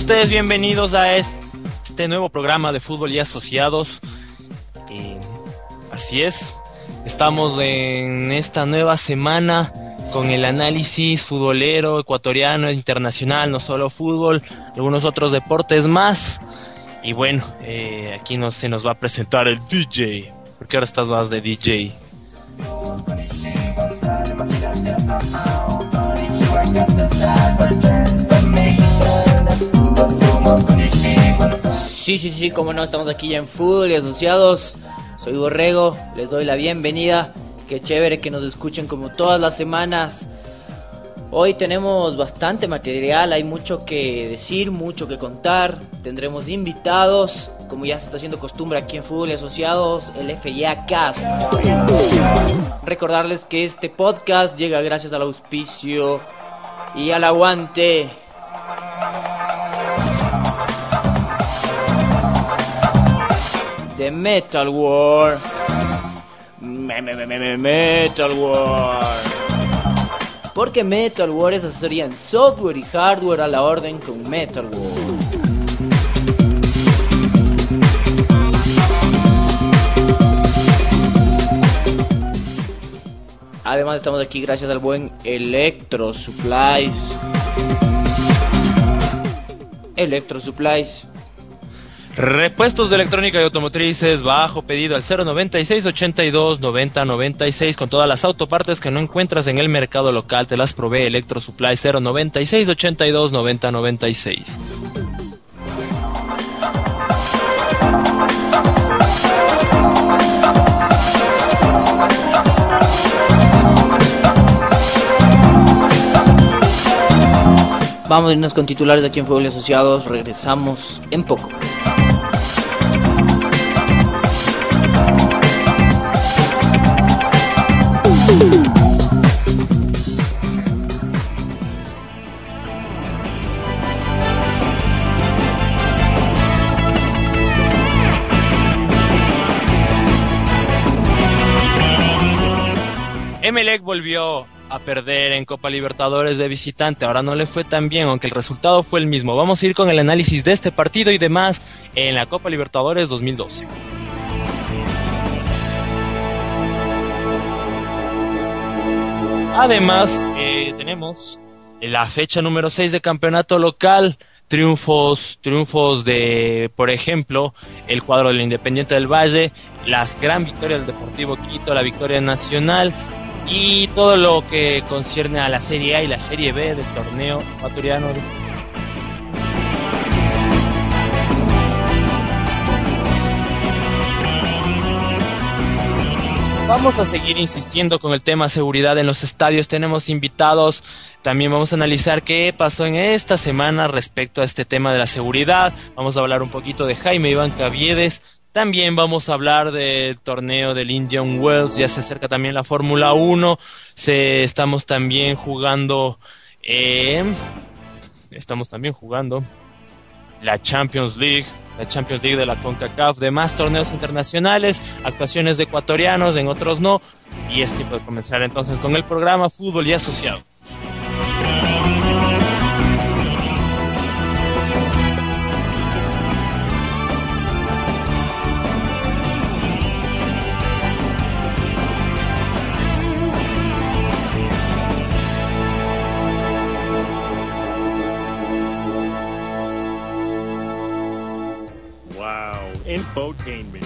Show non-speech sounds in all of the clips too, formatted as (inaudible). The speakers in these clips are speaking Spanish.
Ustedes bienvenidos a este nuevo programa de fútbol y asociados. Así es, estamos en esta nueva semana con el análisis futbolero, ecuatoriano, internacional, no solo fútbol, algunos otros deportes más. Y bueno, eh, aquí se nos va a presentar el DJ, porque ahora estás más de DJ. Sí, sí, sí, como no, estamos aquí ya en Fútbol y Asociados. Soy Borrego, les doy la bienvenida. Qué chévere que nos escuchen como todas las semanas. Hoy tenemos bastante material, hay mucho que decir, mucho que contar. Tendremos invitados, como ya se está haciendo costumbre aquí en Fútbol y Asociados, el FIA Cast. Recordarles que este podcast llega gracias al auspicio y al aguante de Metal War. Me, me, me, me, me- Metal War. Porque Metal War es asesoría software y hardware a la orden con Metal War. Además estamos aquí gracias al buen Electro Supplies. Electro Supplies. Repuestos de electrónica y automotrices bajo pedido al 096 82 90 96 con todas las autopartes que no encuentras en el mercado local te las provee Electro Supply 096 82 90 96. Vamos a irnos con titulares aquí en Fútbol Asociados. Regresamos en poco. Emelec volvió a perder en Copa Libertadores de visitante. Ahora no le fue tan bien, aunque el resultado fue el mismo. Vamos a ir con el análisis de este partido y demás en la Copa Libertadores 2012. Además, eh, tenemos la fecha número 6 de campeonato local. Triunfos, triunfos de, por ejemplo, el cuadro del Independiente del Valle, las gran victorias del Deportivo Quito, la victoria nacional y todo lo que concierne a la Serie A y la Serie B del torneo ecuatoriano. Vamos a seguir insistiendo con el tema seguridad en los estadios. Tenemos invitados. También vamos a analizar qué pasó en esta semana respecto a este tema de la seguridad. Vamos a hablar un poquito de Jaime Iván Caviedes. También vamos a hablar del torneo del Indian Wells. Ya se acerca también la Fórmula 1. Se, estamos también jugando. eh, estamos también jugando la Champions League, la Champions League de la CONCACAF, demás torneos internacionales, actuaciones de ecuatorianos, en otros no, y es tiempo de comenzar entonces con el programa Fútbol y Asociado. Botainment.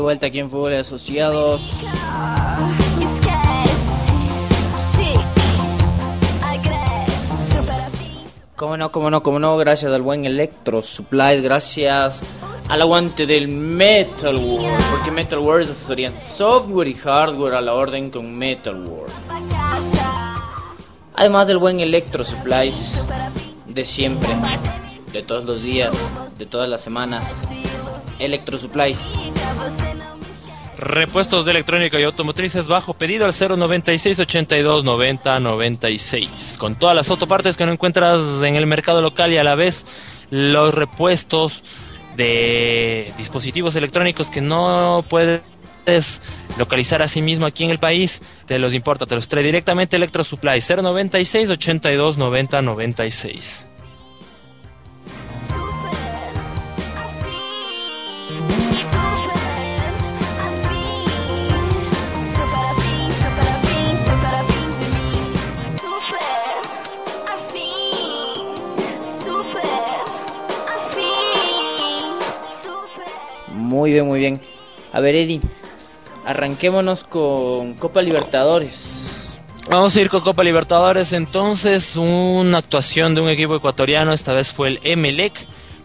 Vuelta aquí en Fútbol Asociados. Super afim. Cómo no, cómo no, cómo no, gracias al buen Electro Supplies, gracias al aguante del Metal World, porque Metal World es asesoría software y hardware a la orden con Metal World. Además del buen Electro Supplies de siempre, de todos los días, de todas las semanas. Electro Supplies. Repuestos de electrónica y automotrices bajo pedido al 096 82 90 96. Con todas las autopartes que no encuentras en el mercado local y a la vez los repuestos de dispositivos electrónicos que no puedes localizar a sí mismo aquí en el país, te los importa, te los trae directamente Electro Supply 096 82 90 96. Muy bien, muy bien. A ver, Eddie, arranquémonos con Copa Libertadores. Vamos a ir con Copa Libertadores entonces, una actuación de un equipo ecuatoriano, esta vez fue el Emelec,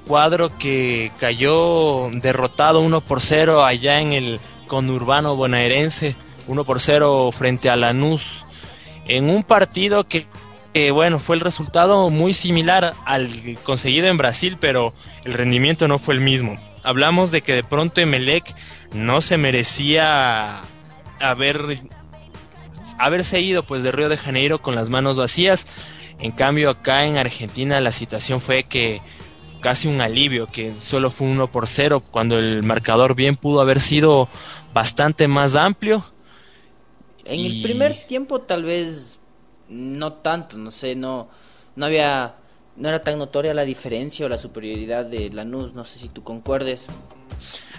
cuadro que cayó derrotado 1 por 0 allá en el conurbano bonaerense, 1 por 0 frente a Lanús, en un partido que, bueno, fue el resultado muy similar al conseguido en Brasil, pero el rendimiento no fue el mismo. Hablamos de que de pronto Emelec no se merecía haber haberse ido pues de Río de Janeiro con las manos vacías. En cambio acá en Argentina la situación fue que casi un alivio, que solo fue uno por cero, cuando el marcador bien pudo haber sido bastante más amplio. En Y- el primer tiempo tal vez no tanto, no sé, no, no había, no era tan notoria la diferencia o la superioridad de Lanús, no sé si tú concuerdes.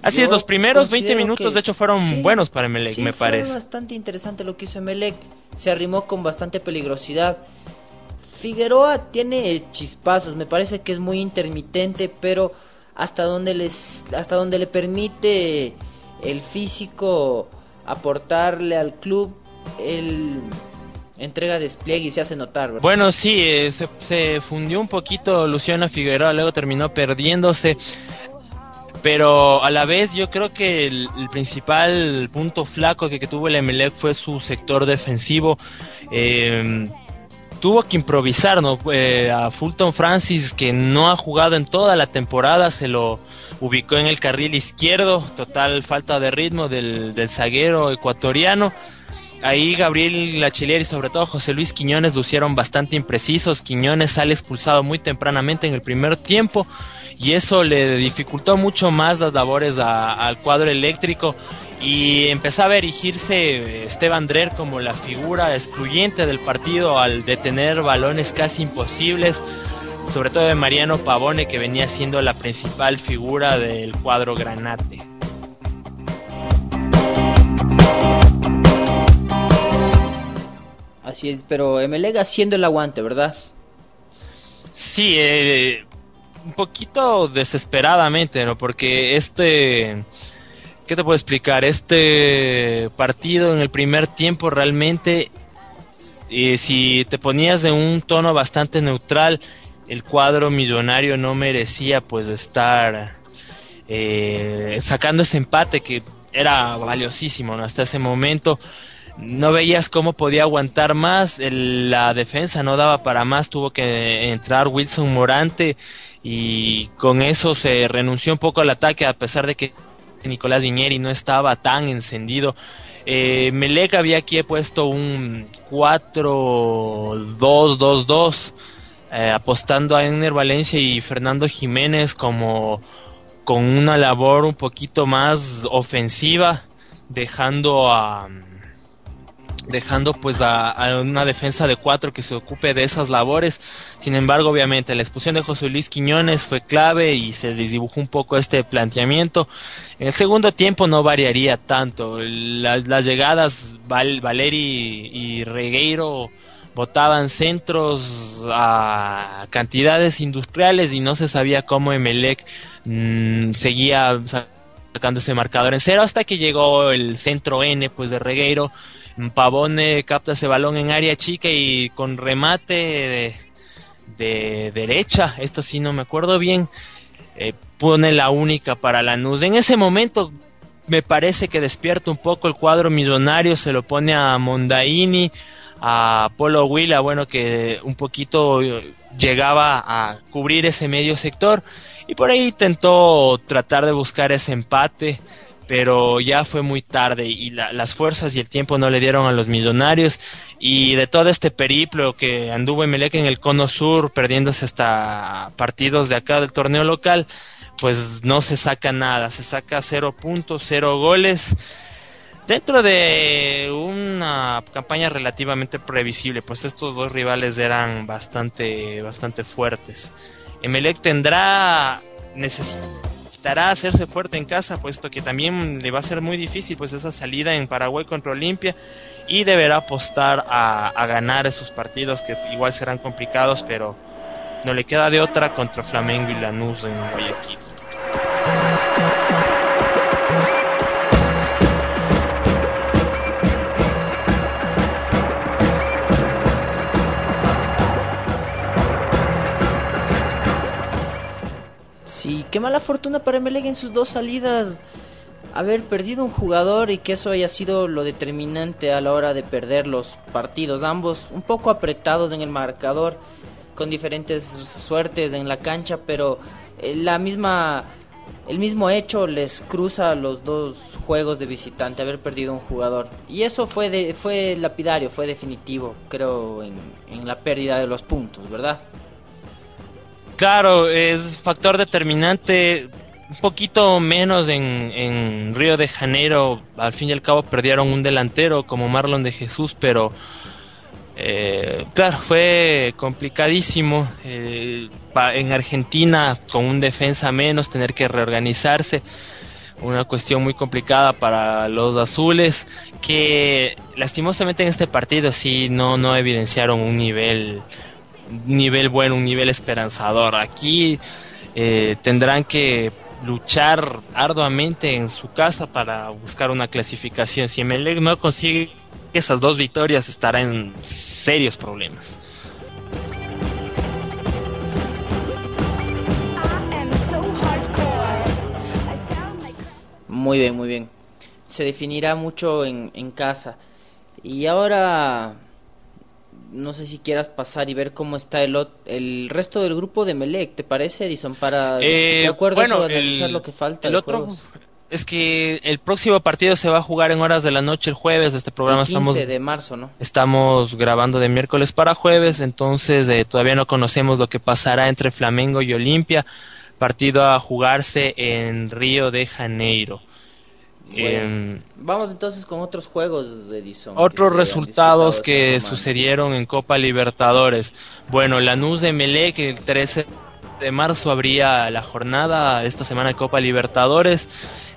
Así Yo es, los primeros 20 considero minutos que- de hecho fueron sí, buenos para Emelec, sí, me fue parece. bastante interesante lo que hizo Emelec, se arrimó con bastante peligrosidad. Figueroa tiene chispazos, me parece que es muy intermitente, pero hasta donde les hasta donde le permite el físico aportarle al club el entrega despliegue y se hace notar. Bueno, sí, eh, se, fundió un poquito Luciana Figueroa, luego terminó perdiéndose. Pero a la vez yo creo que el, principal punto flaco que, tuvo el Emelec fue su sector defensivo. Eh, tuvo que improvisar, ¿no? Eh, a Fulton Francis, que no ha jugado en toda la temporada, se lo ubicó en el carril izquierdo, total falta de ritmo del, del zaguero ecuatoriano. Ahí Gabriel Lachilier y sobre todo José Luis Quiñones lucieron bastante imprecisos. Quiñones sale expulsado muy tempranamente en el primer tiempo y eso le dificultó mucho más las labores al cuadro eléctrico y empezaba a erigirse eh, Esteban Drer como la figura excluyente del partido al detener balones casi imposibles. sobre todo de Mariano Pavone, que venía siendo la principal figura del cuadro Granate. Así es, pero Emelec haciendo el aguante, ¿verdad? Sí, eh, un poquito desesperadamente, ¿no? Porque este... ¿Qué te puedo explicar? Este partido en el primer tiempo realmente, si te ponías de un tono bastante neutral, el cuadro millonario no merecía pues estar eh, sacando ese empate que era valiosísimo ¿no? hasta ese momento no veías cómo podía aguantar más, la defensa no daba para más, tuvo que entrar Wilson Morante y con eso se renunció un poco al ataque a pesar de que Nicolás Viñeri no estaba tan encendido. Eh, había aquí puesto un 4-2-2-2, eh, apostando a Enner Valencia y Fernando Jiménez como con una labor un poquito más ofensiva, dejando a dejando pues a, una defensa de cuatro que se ocupe de esas labores. Sin embargo, obviamente, la expulsión de José Luis Quiñones fue clave y se desdibujó un poco este planteamiento. En el segundo tiempo no variaría tanto. Las, las llegadas, Val, Valeri y Regueiro botaban centros a cantidades industriales y no se sabía cómo Emelec mmm, seguía sacando ese marcador en cero hasta que llegó el centro N pues de Regueiro Pavone capta ese balón en área chica y con remate de, de derecha, esto sí no me acuerdo bien, eh, pone la única para Lanús. En ese momento me parece que despierta un poco el cuadro millonario, se lo pone a Mondaini, a Polo Huila, bueno, que un poquito llegaba a cubrir ese medio sector y por ahí intentó tratar de buscar ese empate pero ya fue muy tarde y la, las fuerzas y el tiempo no le dieron a los millonarios. Y de todo este periplo que anduvo Emelec en el cono sur perdiéndose hasta partidos de acá del torneo local pues no se saca nada. Se saca cero puntos cero goles. Dentro de una campaña relativamente previsible pues estos dos rivales eran bastante bastante fuertes. Emelec tendrá necesidad necesitará hacerse fuerte en casa, puesto que también le va a ser muy difícil pues esa salida en Paraguay contra Olimpia y deberá apostar a, a ganar esos partidos que igual serán complicados, pero no le queda de otra contra Flamengo y Lanús en Guayaquil. Qué mala fortuna para Emelec en sus dos salidas haber perdido un jugador y que eso haya sido lo determinante a la hora de perder los partidos. Ambos un poco apretados en el marcador, con diferentes suertes en la cancha, pero la misma, el mismo hecho les cruza los dos juegos de visitante, haber perdido un jugador. Y eso fue, de, fue lapidario, fue definitivo, creo, en la pérdida de los puntos, ¿verdad? Claro, es factor determinante. Un poquito menos en, en, Río de Janeiro. Al fin y al cabo perdieron un delantero como Marlon de Jesús, pero eh, claro, fue complicadísimo. Eh, en Argentina, con un defensa menos, tener que reorganizarse. Una cuestión muy complicada para los azules, que lastimosamente en este partido sí no, no evidenciaron un nivel nivel bueno, un nivel esperanzador. Aquí eh, tendrán que luchar arduamente en su casa para buscar una clasificación. Si Emelec no consigue esas dos victorias, estará en serios problemas. Muy bien, muy bien. Se definirá mucho en, en casa. Y ahora no sé si quieras pasar y ver cómo está el, el resto del grupo de Melec, ¿te parece, Edison? Para eh, ¿te acuerdas bueno, de analizar el, lo que falta? El de otro juegos? es que el próximo partido se va a jugar en horas de la noche el jueves. Este programa el 15 estamos de marzo, ¿no? estamos grabando de miércoles para jueves, entonces eh, todavía no conocemos lo que pasará entre Flamengo y Olimpia. Partido a jugarse en Río de Janeiro. Em, Vamos entonces con otros juegos, Edison. que Otros resultados que sucedieron en Copa Libertadores. Bueno, Lanús de Melec el 13 de marzo abría la jornada esta semana de Copa Libertadores.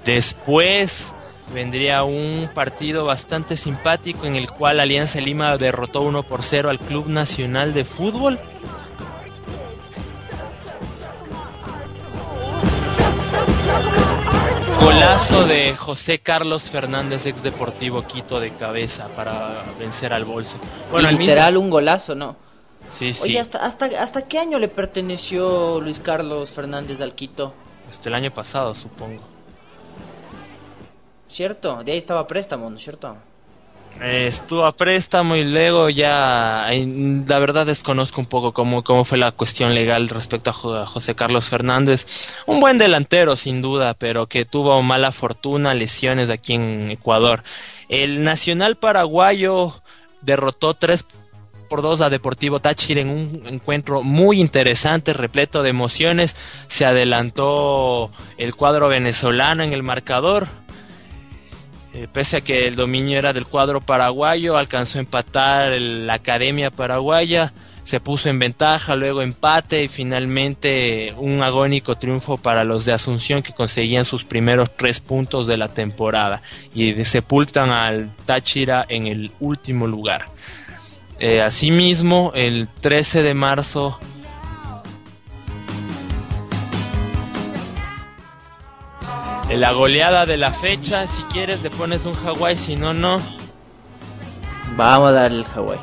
Después vendría un partido bastante simpático en el cual Alianza Lima derrotó 1 por 0 al Club Nacional de Fútbol. Golazo de José Carlos Fernández, ex Deportivo Quito de cabeza para vencer al bolso. Bueno, mismo- Literal un golazo, ¿no? Sí, sí. Oye, ¿hasta, hasta, ¿hasta qué año le perteneció Luis Carlos Fernández al Quito? Hasta el año pasado, supongo. ¿Cierto? De ahí estaba préstamo, ¿no es cierto? Estuvo a préstamo y luego ya, la verdad desconozco un poco cómo, cómo fue la cuestión legal respecto a José Carlos Fernández. Un buen delantero, sin duda, pero que tuvo mala fortuna, lesiones aquí en Ecuador. El Nacional Paraguayo derrotó 3 por 2 a Deportivo Táchira en un encuentro muy interesante, repleto de emociones. Se adelantó el cuadro venezolano en el marcador. Eh, pese a que el dominio era del cuadro paraguayo, alcanzó a empatar el- la Academia Paraguaya, se puso en ventaja, luego empate y finalmente un agónico triunfo para los de Asunción que conseguían sus primeros tres puntos de la temporada y sepultan al Táchira en el último lugar. Eh, asimismo, el 13 de marzo la goleada de la fecha, si quieres le pones un Hawái, si no, no. Vamos a dar el Hawái.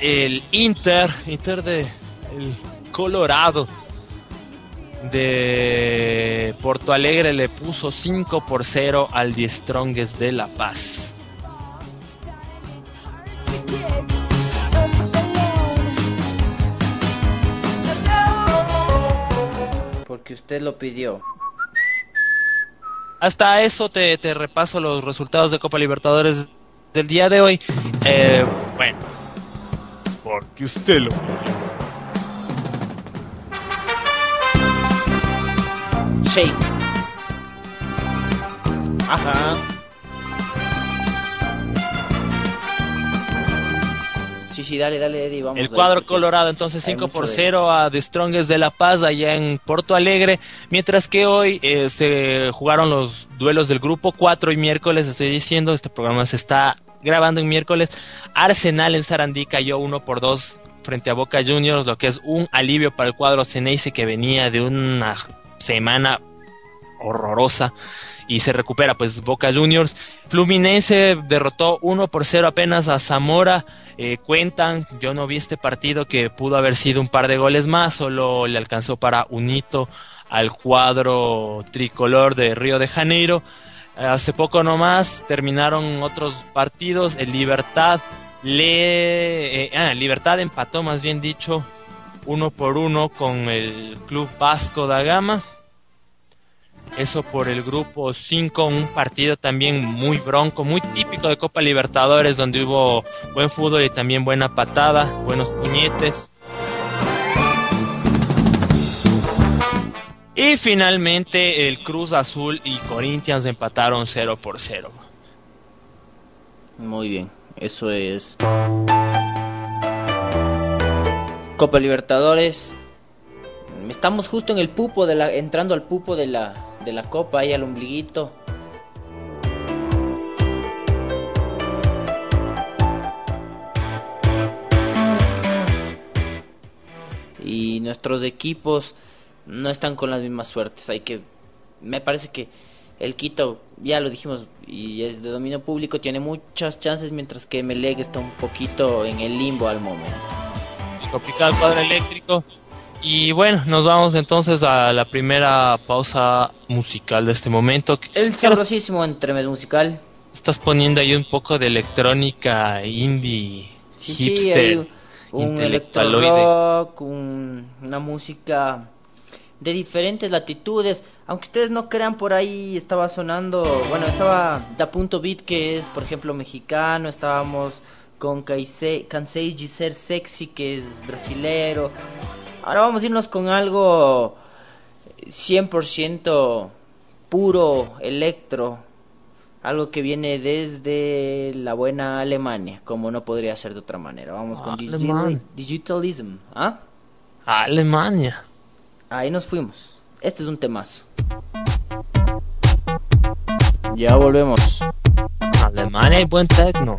El Inter, Inter de el Colorado de Porto Alegre le puso 5 por 0 al Die Strongest de La Paz. Porque usted lo pidió. Hasta eso te, te repaso los resultados de Copa Libertadores del día de hoy. Eh, bueno, porque usted lo Shake. Ajá. Sí, sí, dale, dale, Eddie, vamos. El cuadro colorado entonces hay 5 por mucho de- 0 a The Strongest de La Paz allá en Porto Alegre, mientras que hoy eh, se jugaron los duelos del grupo 4 y miércoles, estoy diciendo, este programa se está grabando en miércoles, Arsenal en Sarandí cayó 1 por 2 frente a Boca Juniors, lo que es un alivio para el cuadro Ceneice que venía de una semana horrorosa y se recupera pues Boca Juniors. Fluminense derrotó 1 por 0 apenas a Zamora. Eh, cuentan, yo no vi este partido que pudo haber sido un par de goles más, solo le alcanzó para un hito al cuadro tricolor de Río de Janeiro. Hace poco nomás terminaron otros partidos. El Libertad le eh, ah, Libertad empató más bien dicho uno por uno con el Club Vasco da Gama. Eso por el grupo 5, un partido también muy bronco, muy típico de Copa Libertadores, donde hubo buen fútbol y también buena patada, buenos puñetes. Y finalmente el Cruz Azul y Corinthians empataron 0 por 0. Muy bien, eso es. Copa Libertadores. Estamos justo en el pupo de la, entrando al pupo de la, de la copa, ahí al ombliguito. Y nuestros equipos no están con las mismas suertes. Hay que, me parece que el Quito, ya lo dijimos, y es de dominio público, tiene muchas chances, mientras que Meleg está un poquito en el limbo al momento. complicado cuadro eléctrico. Y bueno, nos vamos entonces a la primera pausa musical de este momento. El ¿Qué sabrosísimo entremés musical. Estás poniendo ahí un poco de electrónica indie, Sí, sí, hipster, hay un intelectualoide. rock, un- una música de diferentes latitudes. Aunque ustedes no crean, por ahí estaba sonando, bueno, estaba Da Punto Beat, que es, por ejemplo, mexicano. Estábamos con Cansei Cansei de Ser Sexy, que es brasilero. Ahora vamos a irnos con algo 100% puro electro. Algo que viene desde la buena Alemania, como no podría ser de otra manera. Vamos con Alemán. digitalism. ¿Ah? Alemania. Ahí nos fuimos. Este es un temazo. Ya volvemos. Alemania y buen techno.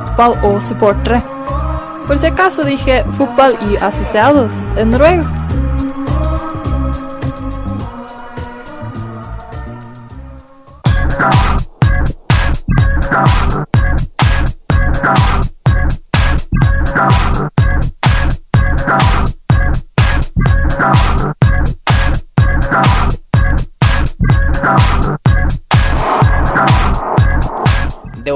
Fotboll och supportare. Por si acaso dije fútbol y asociados en noruego.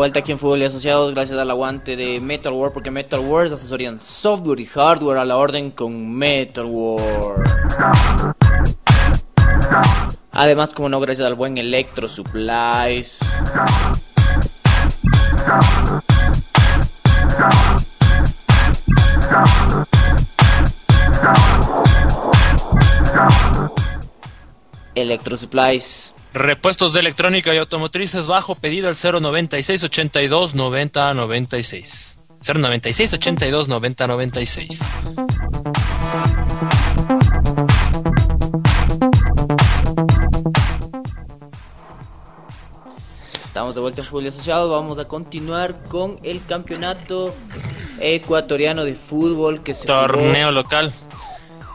Vuelta aquí en Fútbol y Asociados, gracias al aguante de Metal War, porque Metal War es asesoría en software y hardware a la orden con Metal War. Además, como no, gracias al buen Electro Supplies. Electro Supplies. Repuestos de electrónica y automotrices bajo pedido al 096 82 90 96. 096 82 90 96. Estamos de vuelta en Fútbol y Asociados. Vamos a continuar con el campeonato ecuatoriano de fútbol que se jugó Torneo local.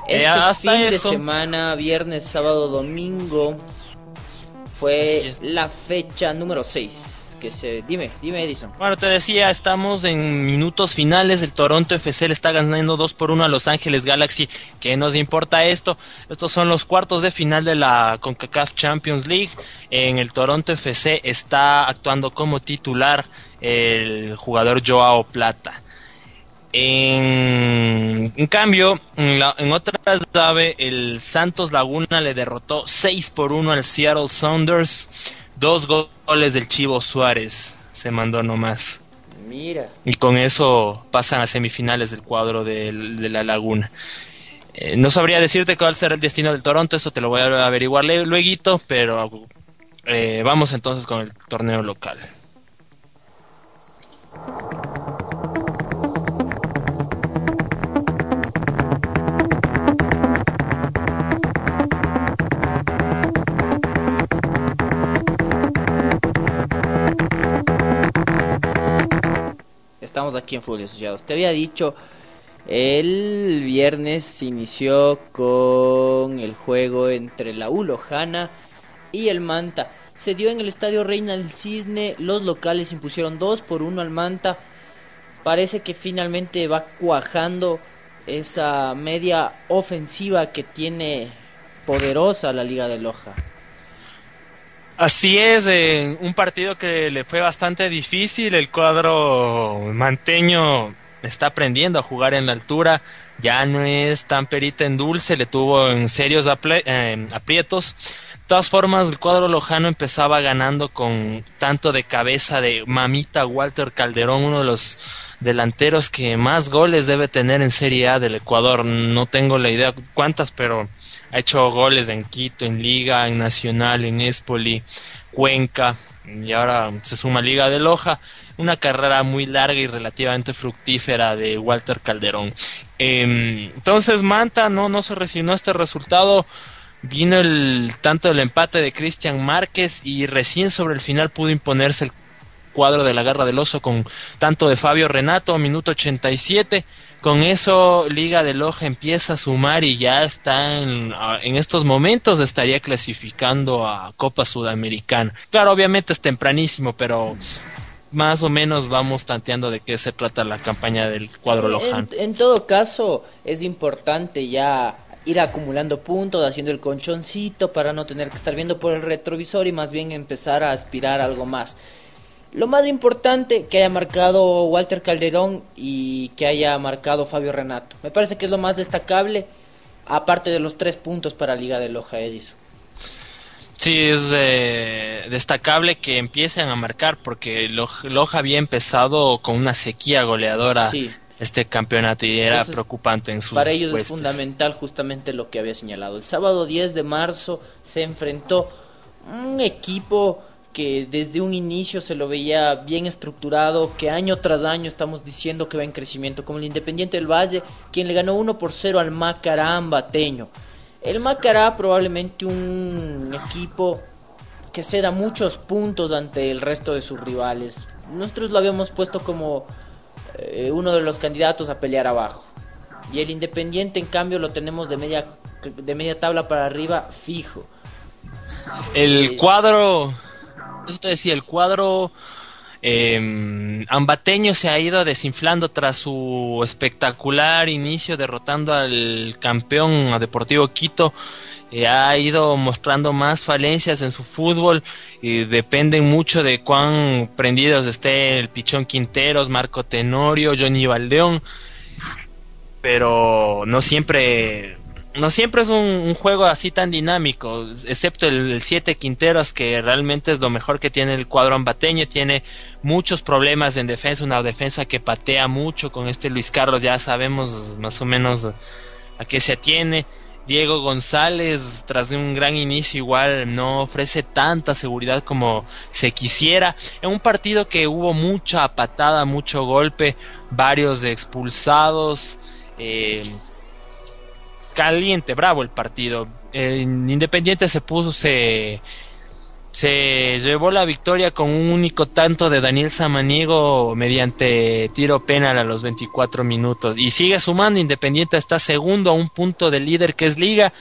Este Eh, hasta fin eso- de semana, viernes, sábado, domingo, fue la fecha número 6. Que se, dime, dime Edison. Bueno, te decía, estamos en minutos finales. El Toronto FC le está ganando 2 por 1 a Los Ángeles Galaxy. ¿Qué nos importa esto? Estos son los cuartos de final de la CONCACAF Champions League. En el Toronto FC está actuando como titular el jugador Joao Plata. En, en cambio, en, la- en otra llave, el Santos Laguna le derrotó 6 por 1 al Seattle Sounders. Dos go- goles del Chivo Suárez se mandó nomás. Mira, Y con eso pasan a semifinales del cuadro de, la Laguna. Eh, no sabría decirte cuál será el destino del Toronto, eso te lo voy a averiguar luego, pero eh, vamos entonces con el torneo local. Estamos aquí en Fútbol Asociados. Te había dicho, el viernes se inició con el juego entre la U Lojana y el Manta. Se dio en el estadio Reina del Cisne, los locales impusieron 2 por 1 al Manta. Parece que finalmente va cuajando esa media ofensiva que tiene poderosa la Liga de Loja. Así es, un partido que le fue bastante difícil. El cuadro manteño está aprendiendo a jugar en la altura. Ya no es tan perita en dulce, le tuvo en serios eh, aprietos. De todas formas, el cuadro lojano empezaba ganando con tanto de cabeza de mamita Walter Calderón, uno de los delanteros que más goles debe tener en Serie A del Ecuador. No tengo la idea cuántas, pero ha hecho goles en Quito, en Liga, en Nacional, en Espoli, Cuenca y ahora se suma Liga de Loja. Una carrera muy larga y relativamente fructífera de Walter Calderón. Eh, entonces Manta no, no se resignó a este resultado. Vino el tanto del empate de Cristian Márquez y recién sobre el final pudo imponerse el cuadro de la garra del oso con tanto de Fabio Renato, minuto 87. Con eso Liga de Loja empieza a sumar y ya está en, estos momentos estaría clasificando a Copa Sudamericana. Claro, obviamente es tempranísimo, pero más o menos vamos tanteando de qué se trata la campaña del cuadro lojano. En, en todo caso, es importante ya ir acumulando puntos, haciendo el conchoncito para no tener que estar viendo por el retrovisor y más bien empezar a aspirar a algo más. Lo más importante que haya marcado Walter Calderón y que haya marcado Fabio Renato. Me parece que es lo más destacable, aparte de los tres puntos para Liga de Loja Edison. Sí, es eh, destacable que empiecen a marcar porque Loj- Loja había empezado con una sequía goleadora Sí. este campeonato y era preocupante en sus Para ellos es fundamental justamente lo que había señalado. El sábado 10 de marzo se enfrentó un equipo que desde un inicio se lo veía bien estructurado, que año tras año estamos diciendo que va en crecimiento, como el Independiente del Valle, quien le ganó 1 por 0 al Macará ambateño. El Macará probablemente un equipo que se da muchos puntos ante el resto de sus rivales. nosotros lo habíamos puesto como eh, uno de los candidatos a pelear abajo. Y el Independiente, en cambio, lo tenemos de media, de media tabla para arriba fijo. El cuadro, eso decía, el cuadro eh, ambateño se ha ido desinflando tras su espectacular inicio derrotando al campeón a Deportivo Quito. Ha ido mostrando más falencias en su fútbol y dependen mucho de cuán prendidos esté el Pichón Quinteros, Marco Tenorio, Johnny Valdeón, pero no siempre no siempre es un, juego así tan dinámico, excepto el 7 Quinteros, que realmente es lo mejor que tiene el cuadro ambateño. Tiene muchos problemas en defensa, una defensa que patea mucho con este Luis Carlos, ya sabemos más o menos a qué se atiene. Diego González, tras de un gran inicio, igual no ofrece tanta seguridad como se quisiera. En un partido que hubo mucha patada, mucho golpe, varios expulsados. Eh, caliente, bravo el partido. Independiente se puso, se, se llevó la victoria con un único tanto de Daniel Samaniego mediante tiro penal a los 24 minutos. Y sigue sumando, Independiente está segundo a un punto del líder que es Liga.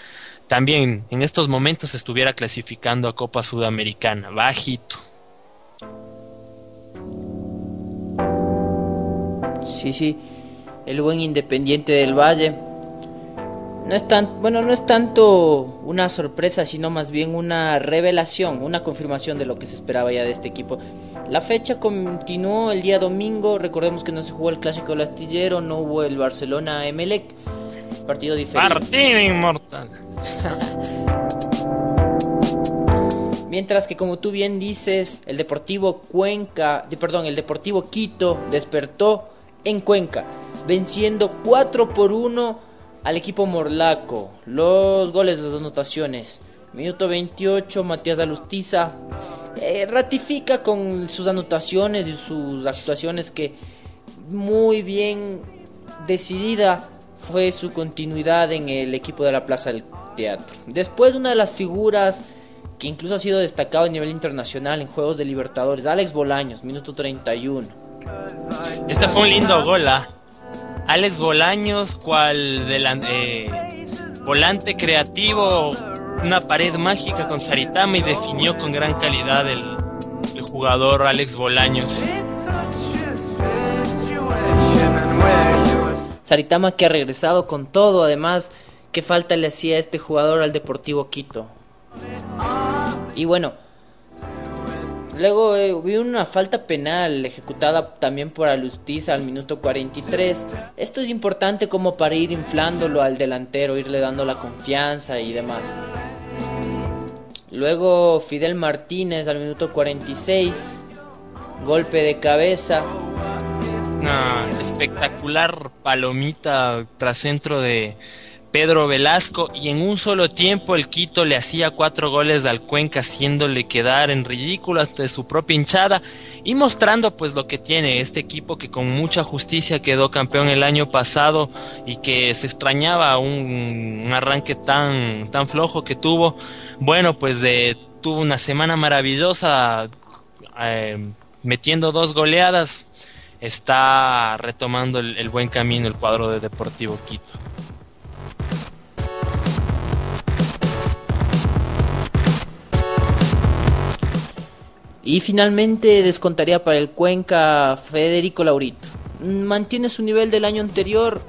También en estos momentos estuviera clasificando a Copa Sudamericana, bajito. Sí, sí, el buen Independiente del Valle no es tan, bueno, no es tanto una sorpresa, sino más bien una revelación, una confirmación de lo que se esperaba ya de este equipo. La fecha continuó el día domingo, recordemos que no se jugó el clásico del astillero, no hubo el Barcelona Emelec, partido diferente. Partido inmortal. (laughs) Mientras que como tú bien dices, el Deportivo Cuenca, de, perdón, el Deportivo Quito despertó en Cuenca, venciendo 4 por 1 al equipo morlaco. Los goles, las anotaciones. Minuto 28, Matías Alustiza eh, ratifica con sus anotaciones y sus actuaciones que muy bien decidida fue su continuidad en el equipo de la Plaza del Teatro. Después una de las figuras que incluso ha sido destacado a nivel internacional en Juegos de Libertadores, Alex Bolaños, minuto 31. Este fue un lindo gol, ¿ah? Alex Bolaños, cual eh, volante creativo, una pared mágica con Saritama y definió con gran calidad el, el jugador Alex Bolaños. Saritama que ha regresado con todo, además, qué falta le hacía este jugador al Deportivo Quito. Y bueno, Luego eh, vi una falta penal ejecutada también por Alustiza al minuto 43. Esto es importante como para ir inflándolo al delantero, irle dando la confianza y demás. Luego Fidel Martínez al minuto 46. Golpe de cabeza. Una espectacular palomita tras centro de Pedro Velasco y en un solo tiempo el Quito le hacía cuatro goles al Cuenca haciéndole quedar en ridículo ante su propia hinchada y mostrando pues lo que tiene este equipo que con mucha justicia quedó campeón el año pasado y que se extrañaba un, un arranque tan, tan flojo que tuvo. Bueno pues tuvo una semana maravillosa eh, metiendo dos goleadas. Está retomando el buen camino el cuadro de Deportivo Quito Y finalmente descontaría para el Cuenca Federico Laurito. Mantiene su nivel del año anterior.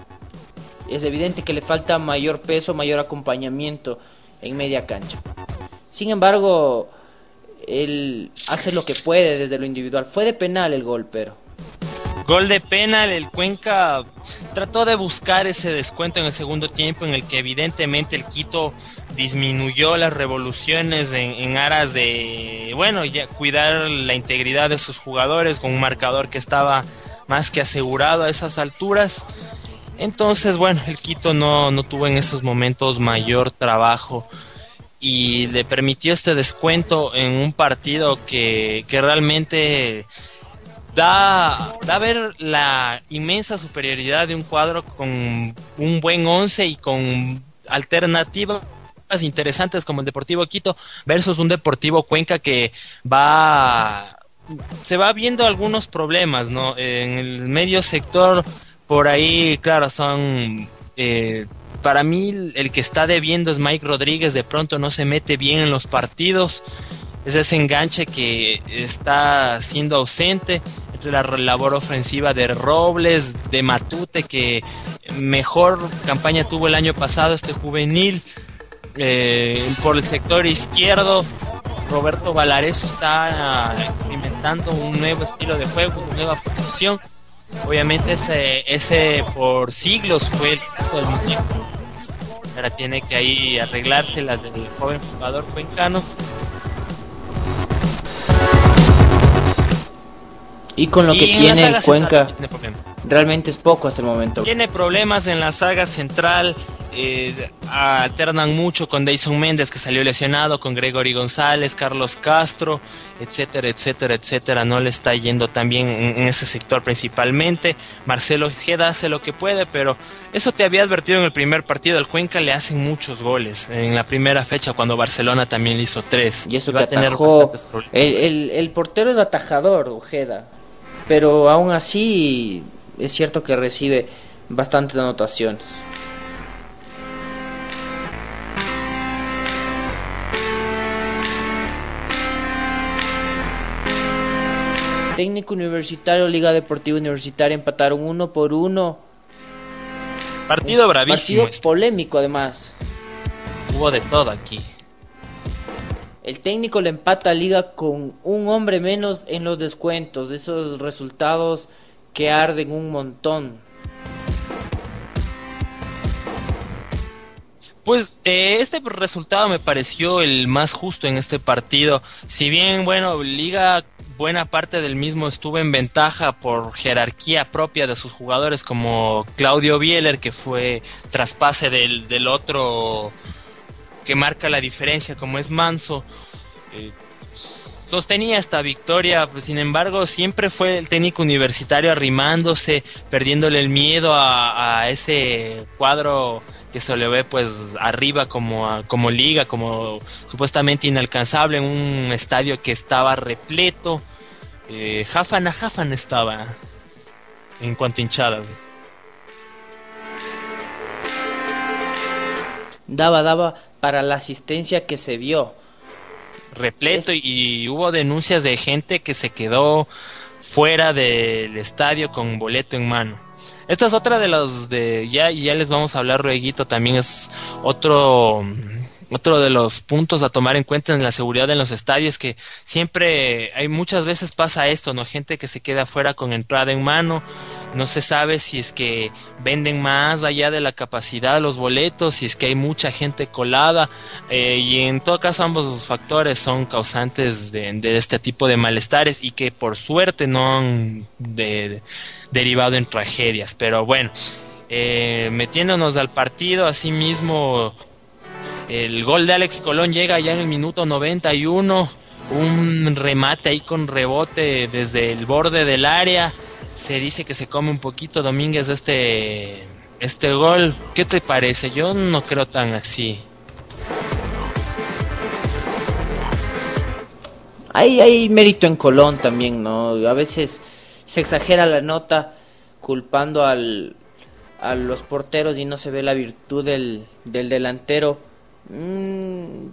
Es evidente que le falta mayor peso, mayor acompañamiento en media cancha. Sin embargo, él hace lo que puede desde lo individual. Fue de penal el gol, pero Gol de penal, el Cuenca trató de buscar ese descuento en el segundo tiempo en el que evidentemente el Quito disminuyó las revoluciones en, aras de, bueno, ya cuidar la integridad de sus jugadores con un marcador que estaba más que asegurado a esas alturas. Entonces, bueno, el Quito no, no tuvo en esos momentos mayor trabajo y le permitió este descuento en un partido que, que realmente da, da a ver la inmensa superioridad de un cuadro con un buen once y con alternativas interesantes como el Deportivo Quito versus un Deportivo Cuenca que va se va viendo algunos problemas, ¿no? En el medio sector, por ahí, claro, son... eh, para mí el que está debiendo es Mike Rodríguez, de pronto no se mete bien en los partidos, es ese enganche que está siendo ausente entre la labor ofensiva de Robles, de Matute, que mejor campaña tuvo el año pasado este juvenil, eh, por el sector izquierdo, Roberto Valareso está ah, experimentando un nuevo estilo de juego, una nueva posición. Obviamente ese, ese por siglos fue el gesto del muñeco. Ahora tiene que ahí arreglarse las del joven jugador cuencano. Y con lo que Y tiene el Cuenca, tiene realmente es poco hasta el momento. Tiene problemas en la saga central. Eh, alternan mucho con Dyson Méndez, que salió lesionado, con Gregory González, Carlos Castro, etcétera, etcétera, etcétera. No le está yendo tan bien en, en ese sector principalmente. Marcelo Ojeda hace lo que puede, pero eso te había advertido en el primer partido. Al Cuenca le hacen muchos goles. En la primera fecha, cuando Barcelona también le hizo tres. Y eso va que a tener bastantes problemas. El, el- el portero es atajador, Ojeda. Pero aún así es cierto que recibe bastantes anotaciones. Técnico Universitario, Liga Deportiva Universitaria empataron uno por uno. Partido bravísimo. Partido este. polémico además. Hubo de todo aquí. El técnico le empata a Liga con un hombre menos en los descuentos. Esos resultados que arden un montón. Pues eh, este resultado me pareció el más justo en este partido. Si bien, bueno, Liga buena parte del mismo estuvo en ventaja por jerarquía propia de sus jugadores como Claudio Bieler, que fue traspase del, del otro que marca la diferencia como es Manso. Eh, sostenía esta victoria, sin embargo siempre fue el técnico universitario arrimándose, perdiéndole el miedo a ese cuadro que se le ve pues arriba como, a- como liga, como supuestamente inalcanzable en un estadio que estaba repleto. Eh, Jafana Jafan estaba en cuanto a hinchadas. Daba, daba para la asistencia que se vio. repleto y hubo denuncias de gente que se quedó fuera del estadio con boleto en mano. Esta es otra de las de ya ya les vamos a hablar luego también es otro otro de los puntos a tomar en cuenta en la seguridad en los estadios que siempre hay muchas veces pasa esto, no gente que se queda afuera con entrada en mano, no se sabe si es que venden más allá de la capacidad los boletos, si es que hay mucha gente colada eh, y en todo caso ambos los factores son causantes de, de este tipo de malestares y que por suerte no han de- derivado en tragedias, pero bueno, eh, metiéndonos al partido, asimismo el gol de Alex Colón llega ya en el minuto 91, un remate ahí con rebote desde el borde del área. Se dice que se come un poquito Domínguez este este gol. ¿Qué te parece? Yo no creo tan así. Hay, hay mérito en Colón también, ¿no? A veces se exagera la nota culpando al, a los porteros y no se ve la virtud del, del delantero. Mm,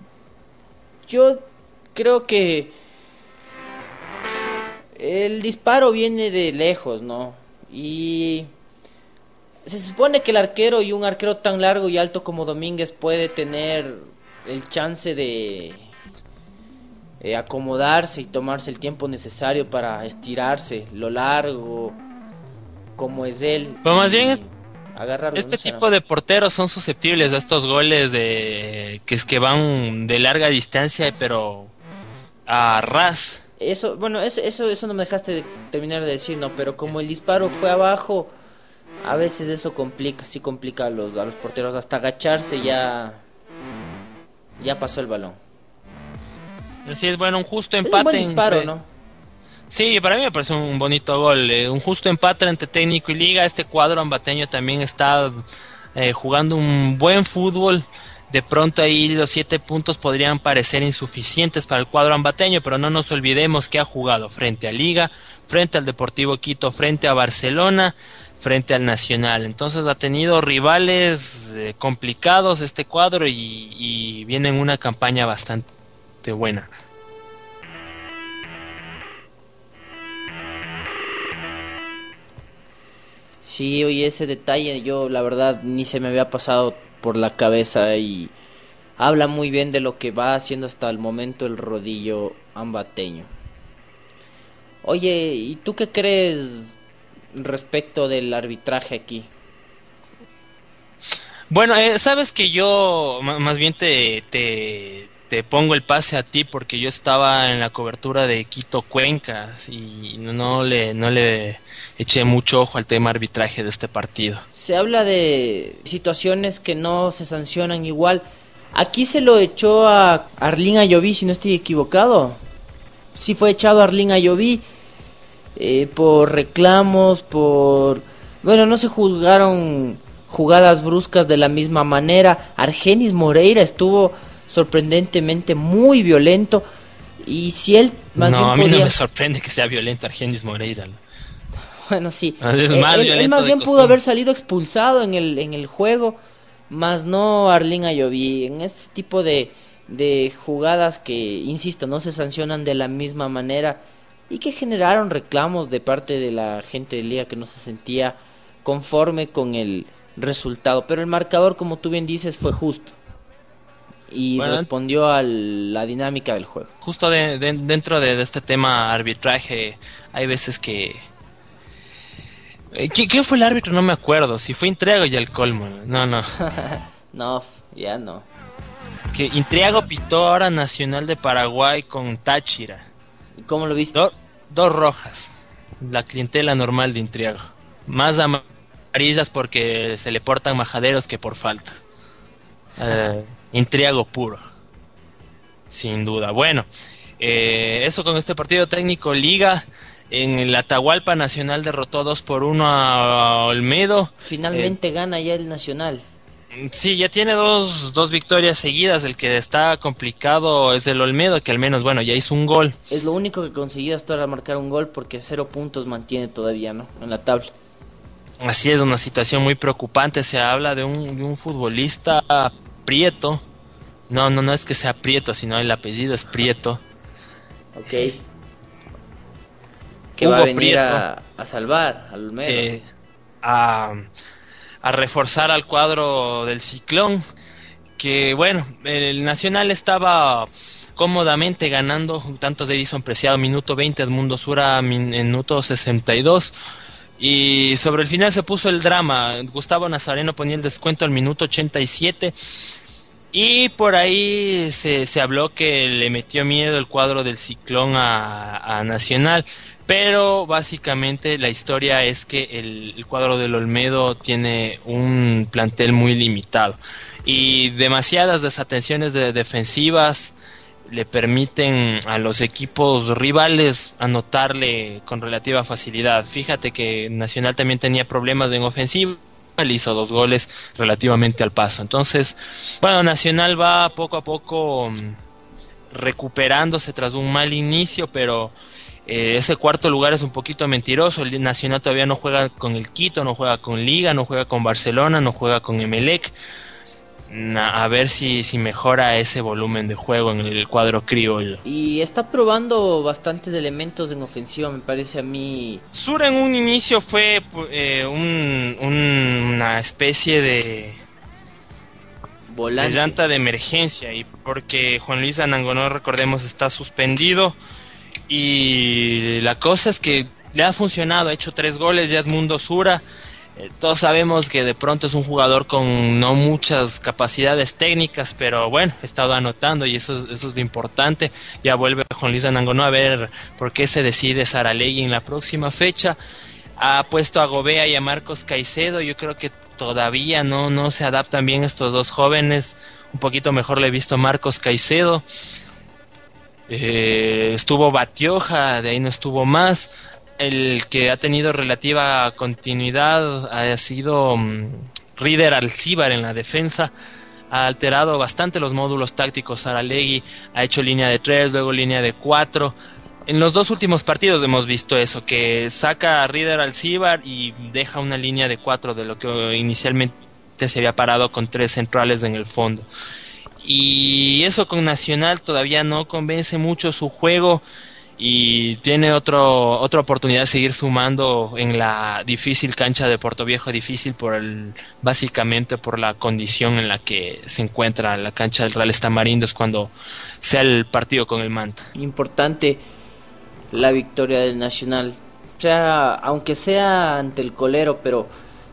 yo creo que el disparo viene de lejos, ¿no? Y se supone que el arquero y un arquero tan largo y alto como Domínguez puede tener el chance de eh, acomodarse y tomarse el tiempo necesario para estirarse, lo largo como es él. Pero más bien es- agarrarlo, Este no tipo de porteros son susceptibles a estos goles de que es que van de larga distancia, pero a ras. Eso, bueno, eso, eso, eso no me dejaste de terminar de decir, no, pero como el disparo fue abajo, a veces eso complica, sí complica a los, a los porteros, hasta agacharse ya, ya pasó el balón. Así es, bueno, un justo Es un empate. buen disparo, entre- ¿no? Sí, para mí me parece un bonito gol. eh, un justo empate entre técnico y liga. Este cuadro ambateño también está eh, jugando un buen fútbol. de pronto ahí los siete puntos podrían parecer insuficientes para el cuadro ambateño, pero no nos olvidemos que ha jugado frente a Liga, frente al Deportivo Quito, frente a Barcelona, frente al Nacional. Entonces ha tenido rivales eh, complicados este cuadro y, y viene en una campaña bastante buena. Sí, oye, ese detalle yo la verdad ni se me había pasado por la cabeza y habla muy bien de lo que va haciendo hasta el momento el rodillo ambateño. Oye, ¿y tú qué crees respecto del arbitraje aquí? Bueno, eh, sabes que yo más bien te, te, te pongo el pase a ti porque yo estaba en la cobertura de Quito Cuencas y no le, no le eché mucho ojo al tema arbitraje de este partido. Se habla de situaciones que no se sancionan igual. Aquí se lo echó a Arlín Ayoví, si no estoy equivocado. Sí fue echado Arlín Ayoví eh, por reclamos, por... Bueno, no se juzgaron jugadas bruscas de la misma manera. Argenis Moreira estuvo sorprendentemente muy violento. Y si él más no, bien a mí no me sorprende que sea violento Argenis Moreira. (laughs) Bueno, sí. Ah, es Eh, más él, él más bien pudo haber salido expulsado en el, en el juego, más no Arlín Ayoví. En este tipo de, de jugadas que, insisto, no se sancionan de la misma manera y que generaron reclamos de parte de la gente de Liga que no se sentía conforme con el resultado. Pero el marcador, como tú bien dices, fue justo y Bueno, respondió a la dinámica del juego. Justo de- de- dentro de, de este tema arbitraje, hay veces que... Eh, ¿qui- ¿Quién fue el árbitro? No me acuerdo. Si fue Intriago y el Colmo. No, no. (laughs) No, ya no. Que Intriago pitó ahora Nacional de Paraguay con Táchira. ¿Y cómo lo viste? Do- dos rojas. La clientela normal de Intriago. Más amarillas porque se le portan majaderos que por falta. (laughs) Eh, Intriago puro. Sin duda. Bueno, eh, eso con este partido técnico Liga. En el Atahualpa Nacional derrotó 2 por 1 a Olmedo. Finalmente gana ya el Nacional. Sí, ya tiene dos, dos victorias seguidas. El que está complicado es el Olmedo, que al menos, bueno, ya hizo un gol. Es lo único que conseguido hasta ahora marcar un gol porque cero puntos mantiene todavía, ¿no? En la tabla. Así es, una situación muy preocupante. Se habla de un, de un futbolista Prieto. No, no, no es que sea Prieto, sino el apellido es Prieto. Ok. Que Hugo va a venir Prieto. a, a salvar al Olmedo. que- a, a reforzar al cuadro del Ciclón. Que bueno, el Nacional estaba cómodamente ganando tantos de Edison Preciado, minuto 20, Edmundo Sura, min- minuto 62. Y sobre el final se puso el drama. Gustavo Nazareno ponía el descuento al minuto 87. Y por ahí se, se habló que le metió miedo el cuadro del Ciclón a, a Nacional. Pero básicamente la historia es que el, el cuadro del Olmedo tiene un plantel muy limitado. Y demasiadas desatenciones de defensivas le permiten a los equipos rivales anotarle con relativa facilidad. Fíjate que Nacional también tenía problemas en ofensiva, hizo dos goles relativamente al paso. Entonces, bueno, Nacional va poco a poco mm, recuperándose tras un mal inicio, pero eh, ese cuarto lugar es un poquito mentiroso. El Nacional todavía no juega con el Quito, no juega con Liga, no juega con Barcelona, no juega con Emelec. A ver si, si mejora ese volumen de juego en el cuadro criollo. Y está probando bastantes elementos en ofensiva, me parece a mí. Sur en un inicio fue eh, un- un- una especie de, de Volante. llanta de emergencia y porque Juan Luis Anangonó, recordemos, está suspendido y la cosa es que le ha funcionado, ha hecho tres goles ya Edmundo Sura. Eh, todos sabemos que de pronto es un jugador con no muchas capacidades técnicas, pero bueno, ha estado anotando y eso es, eso es lo importante. Ya vuelve Juan Luis Anangonó a ver por qué se decide Saralegui en la próxima fecha. Ha puesto a Gobea y a Marcos Caicedo. Yo creo que todavía no, no se adaptan bien estos dos jóvenes. Un poquito mejor le he visto a Marcos Caicedo. Eh, estuvo Batioja, de ahí no estuvo más. El que ha tenido relativa continuidad ha sido mm, Rider Alcíbar en la defensa. ha alterado bastante los módulos tácticos. Saralegui ha hecho línea de tres, luego línea de cuatro. En los dos últimos partidos hemos visto eso, que saca a Rieder al Cibar y deja una línea de cuatro de lo que inicialmente se había parado con tres centrales en el fondo. Y eso con Nacional todavía no convence mucho su juego y tiene otro, otra oportunidad de seguir sumando en la difícil cancha de Puerto Viejo, difícil por el, básicamente por la condición en la que se encuentra la cancha del Real Estamarindos cuando sea el partido con el Manta. Importante la victoria del Nacional. O sea, aunque sea ante el colero, pero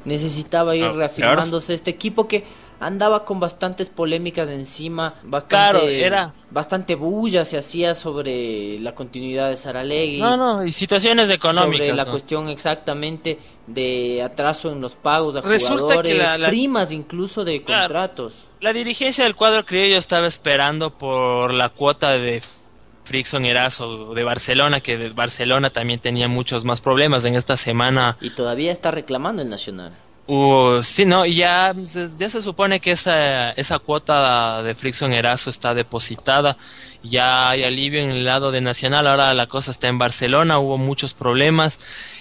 necesitaba ir reafirmándose este equipo que andaba con bastantes polémicas encima, bastante, Claro, era- bastante bulla se hacía sobre la continuidad de Saralegui. No, no, y situaciones económicas. sobre la ¿no? cuestión exactamente de atraso en los pagos a Resulta jugadores, que la- la- primas incluso de Claro. contratos. La dirigencia del cuadro criollo estaba esperando por la cuota de Frickson Erazo de Barcelona, que de Barcelona también tenía muchos más problemas. En esta semana Y todavía está reclamando el Nacional. Hubo, sí, no, ya, se- ya se supone que esa, esa cuota de Frickson Erazo está depositada. Ya hay alivio en el lado de Nacional, ahora la cosa está en Barcelona, hubo muchos problemas.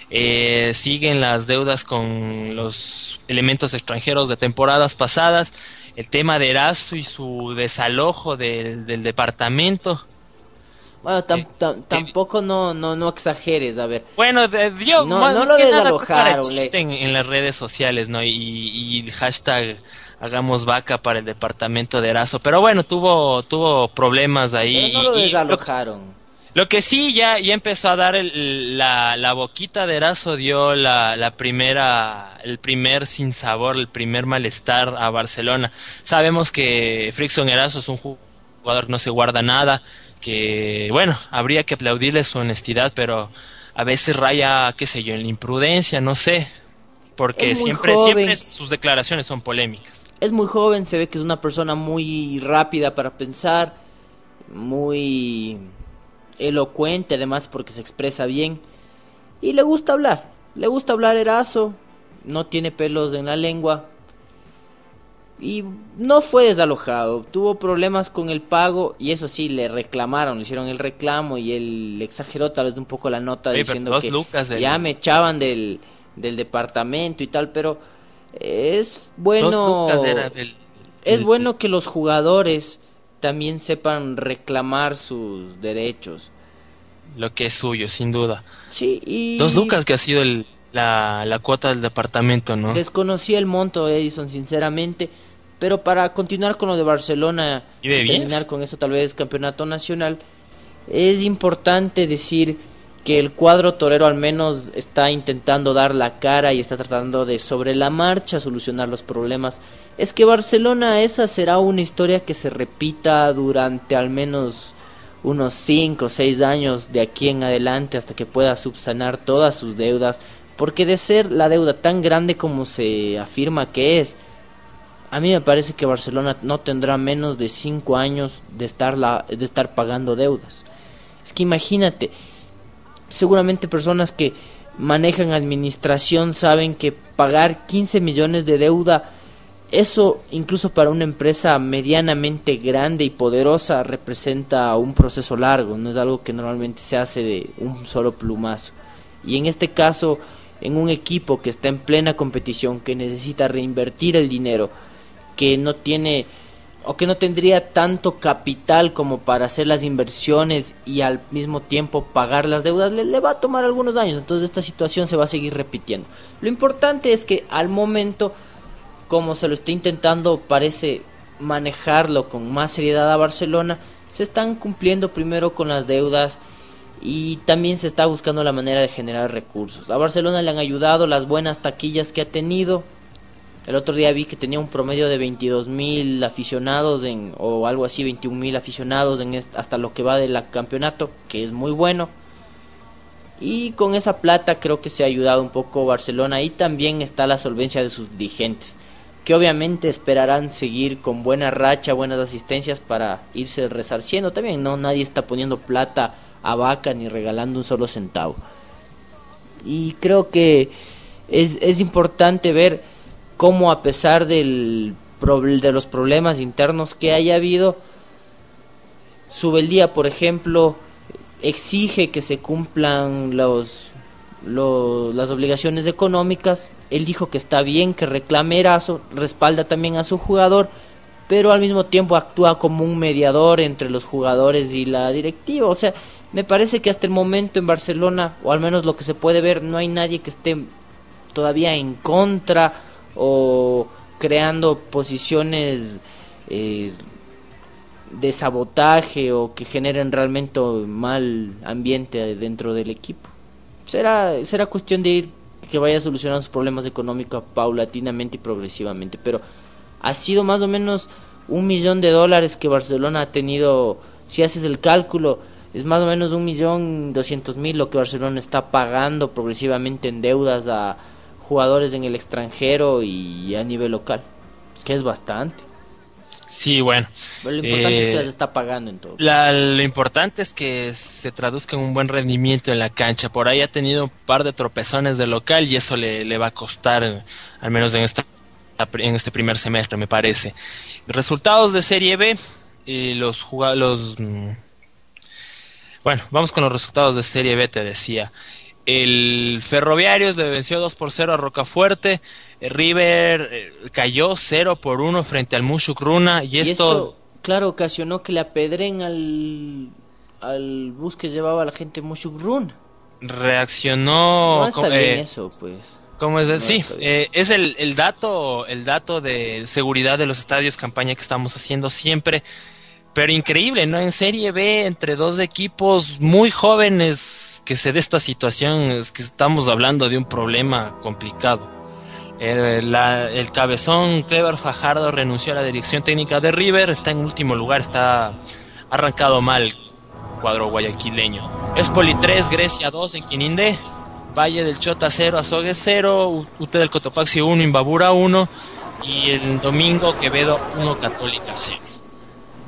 Eh, siguen las deudas con los elementos extranjeros de temporadas pasadas. El tema de Erazo y su desalojo del, del departamento. Bueno, tam- Eh, tam- eh, tampoco no, no, no exageres, a ver. Bueno, de- yo No, más, no más lo que nada chiste en, en las redes sociales, ¿no? Y, y el hashtag hagamos vaca para el departamento de Erazo. Pero bueno, tuvo tuvo problemas ahí. Pero no lo y- y desalojaron. lo que sí ya, ya empezó a dar el- la, la boquita de Erazo dio la, la primera, el primer sinsabor, el primer malestar a Barcelona. Sabemos que Frickson Erazo es un jugador que no se guarda nada, que bueno, habría que aplaudirle su honestidad, pero a veces raya, qué sé yo, en la imprudencia, no sé, porque siempre, joven. siempre sus declaraciones son polémicas. Es muy joven, se ve que es una persona muy rápida para pensar, muy elocuente además porque se expresa bien y le gusta hablar. Le gusta hablar Erazo, no tiene pelos en la lengua y no fue desalojado. Tuvo problemas con el pago y eso sí, le reclamaron, le hicieron el reclamo y él exageró tal vez un poco la nota Oye, diciendo que lucas del- ya me echaban del, del departamento y tal, pero es bueno... Dos lucas era el- Es bueno que los jugadores también sepan reclamar sus derechos. lo que es suyo, sin duda. Sí, y Dos lucas que ha sido el, la, la cuota del departamento, ¿no? Desconocí el monto Edison, sinceramente. Pero para continuar con lo de Barcelona ¿Y terminar con eso, tal vez campeonato nacional, es importante decir que el cuadro torero al menos está intentando dar la cara y está tratando de sobre la marcha solucionar los problemas. Es que Barcelona esa será una historia que se repita durante al menos unos 5 o 6 años de aquí en adelante hasta que pueda subsanar todas sus deudas, porque de ser la deuda tan grande como se afirma que es, a mí me parece que Barcelona no tendrá menos de 5 años de estar, la, de estar pagando deudas. Es que imagínate, seguramente personas que manejan administración saben que pagar 15 millones de deuda, eso incluso para una empresa medianamente grande y poderosa representa un proceso largo, no es algo que normalmente se hace de un solo plumazo. Y en este caso, en un equipo que está en plena competición, que necesita reinvertir el dinero, que no tiene o que no tendría tanto capital como para hacer las inversiones y al mismo tiempo pagar las deudas, le, va a tomar algunos años. Entonces esta situación se va a seguir repitiendo. Lo importante es que al momento, como se lo está intentando, parece manejarlo con más seriedad a Barcelona, se están cumpliendo primero con las deudas y también se está buscando la manera de generar recursos. A Barcelona le han ayudado las buenas taquillas que ha tenido, el otro día vi que tenía un promedio de 22 mil aficionados en, o algo así, 21 mil aficionados en hasta lo que va del campeonato, que es muy bueno. Y con esa plata creo que se ha ayudado un poco Barcelona y también está la solvencia de sus dirigentes, que obviamente esperarán seguir con buena racha, buenas asistencias para irse resarciendo también. No, nadie está poniendo plata a vaca ni regalando un solo centavo. Y creo que es importante ver cómo a pesar del de los problemas internos que haya habido. Subeldía, por ejemplo, exige que se cumplan los, lo- las obligaciones económicas. Él dijo que está bien, que reclame Erazo, respalda también a su jugador, pero al mismo tiempo actúa como un mediador entre los jugadores y la directiva. O sea, me parece que hasta el momento en Barcelona, o al menos lo que se puede ver, no hay nadie que esté todavía en contra o creando posiciones eh, de sabotaje o que generen realmente mal ambiente dentro del equipo. Será, será cuestión de ir que vaya solucionando sus problemas económicos paulatinamente y progresivamente, pero ha sido más o menos un millón de dólares que Barcelona ha tenido, si haces el cálculo, es más o menos un millón doscientos mil lo que Barcelona está pagando progresivamente en deudas a jugadores en el extranjero y a nivel local, que es bastante. Sí, bueno. Pero lo importante es que Eh, las está pagando en todo. La- lo importante es que se traduzca en un buen rendimiento en la cancha. Por ahí ha tenido un par de tropezones de local y eso le, le va a costar, eh, al menos en, esta, en este primer semestre, me parece. Resultados de Serie B. eh, los los mm, Bueno, vamos con los resultados de Serie B, te decía. El Ferroviarios le venció 2 por 0 a Rocafuerte. Eh, River eh, cayó 0 por 1 frente al Mushuk Runa. Y Y esto, esto, claro, ocasionó que le apedren al, al bus que llevaba la gente Mushuk Run. reaccionó. No está bien eh, eso, pues. ¿Cómo es? No sí, eh, es el, el dato, el dato de seguridad de los estadios, campaña que estamos haciendo siempre. Pero increíble, ¿no? En Serie B, entre dos equipos muy jóvenes, que se dé esta situación, es que estamos hablando de un problema complicado. El, la- el cabezón Clever Fajardo renunció a la dirección técnica de River, está en último lugar, está arrancado mal cuadro guayaquileño. Espoli 3, Grecia 2 en Quinindé, Valle del Chota 0, Azogue 0, U- UT del Cotopaxi 1, Imbabura 1 y el domingo Quevedo 1, Católica 0.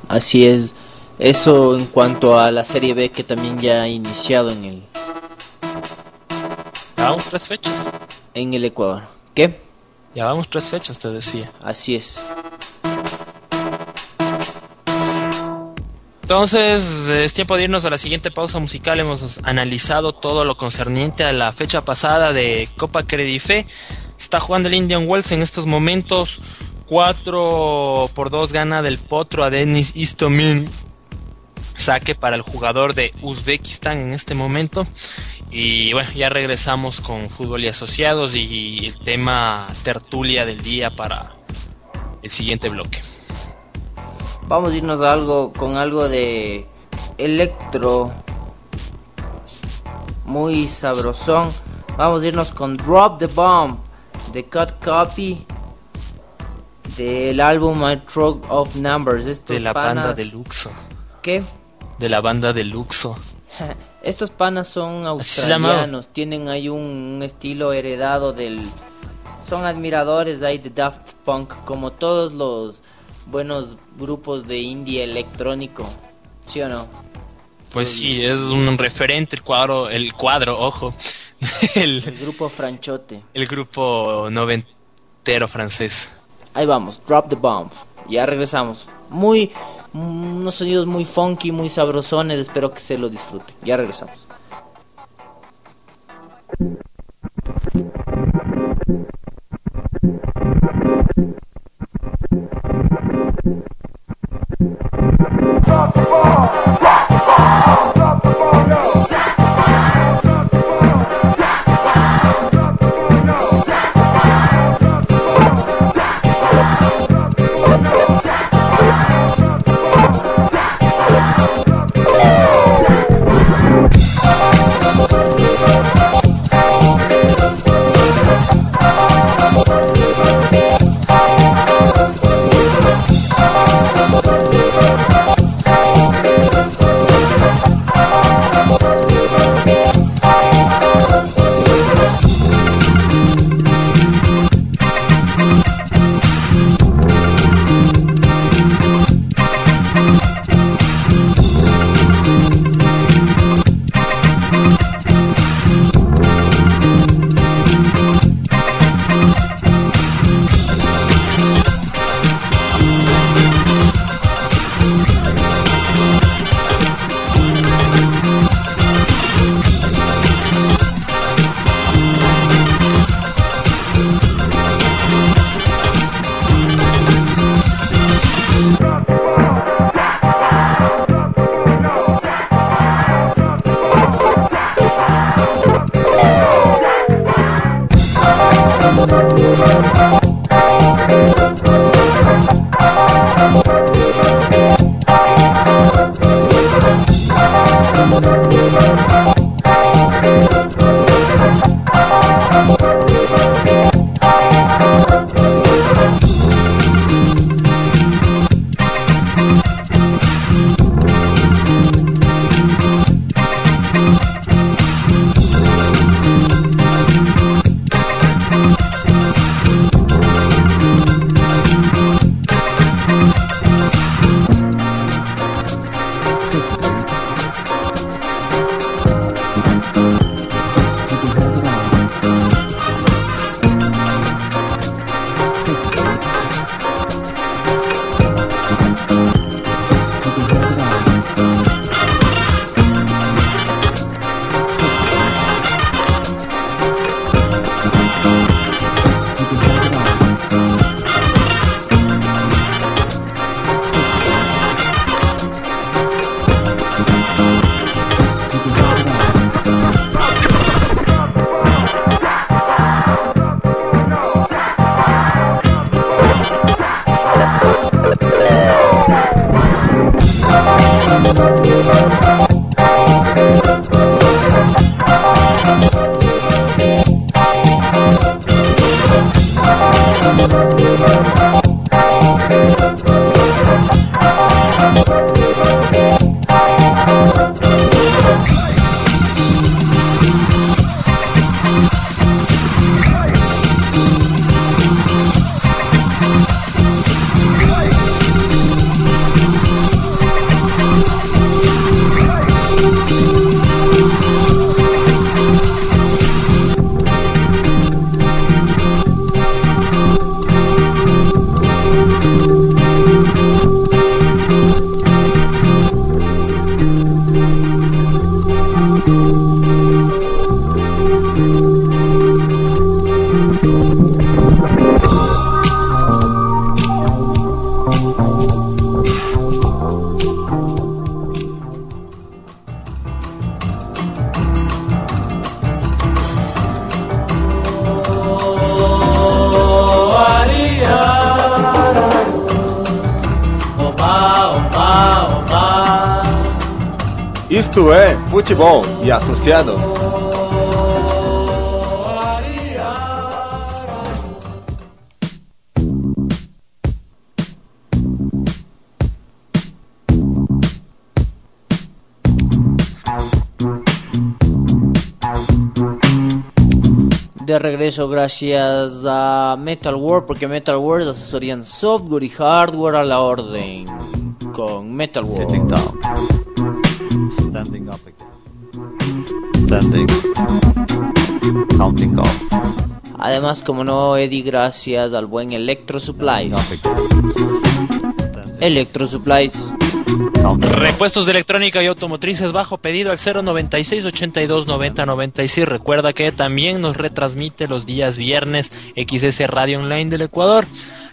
Así es. Eso en cuanto a la Serie B que también ya ha iniciado en el, Ya vamos tres fechas. en el Ecuador. ¿Qué? Ya vamos tres fechas, te decía. Así es. Entonces, es tiempo de irnos a la siguiente pausa musical. Hemos analizado todo lo concerniente a la fecha pasada de Copa Credife. Está jugando el Indian Wells en estos momentos. 4 por 2 gana del Potro a Denis Istomin. Saque para el jugador de Uzbekistán en este momento. Y bueno, ya regresamos con fútbol y asociados y el tema tertulia del día para el siguiente bloque. Vamos a irnos a algo con algo de electro muy sabrosón. Vamos a irnos con Drop the Bomb de Cut Copy del álbum My Truck of Numbers. Estos De la banda de Luxo. ¿Qué? De la banda de Luxo. (laughs) Estos panas son australianos, tienen ahí un, un estilo heredado del... Son admiradores ahí de Daft Punk, como todos los buenos grupos de indie electrónico, ¿sí o no? Pues sí, es un referente el cuadro, el cuadro, ojo, (laughs) El el, grupo Franchote. el grupo noventero francés. Ahí vamos, Drop the Bomb. Ya regresamos. Muy... mm, unos sonidos muy funky, muy sabrosones, espero que se lo disfruten. Ya regresamos. De regreso gracias a Metal World, porque Metal World asesorían software y hardware a la orden con Metal World. Además, como no, Eddie, gracias al buen Electro Supplies. Electro Supplies. Repuestos de electrónica y automotrices bajo pedido al 096 82 90 96. Recuerda que también nos retransmite los días viernes XS Radio Online del Ecuador.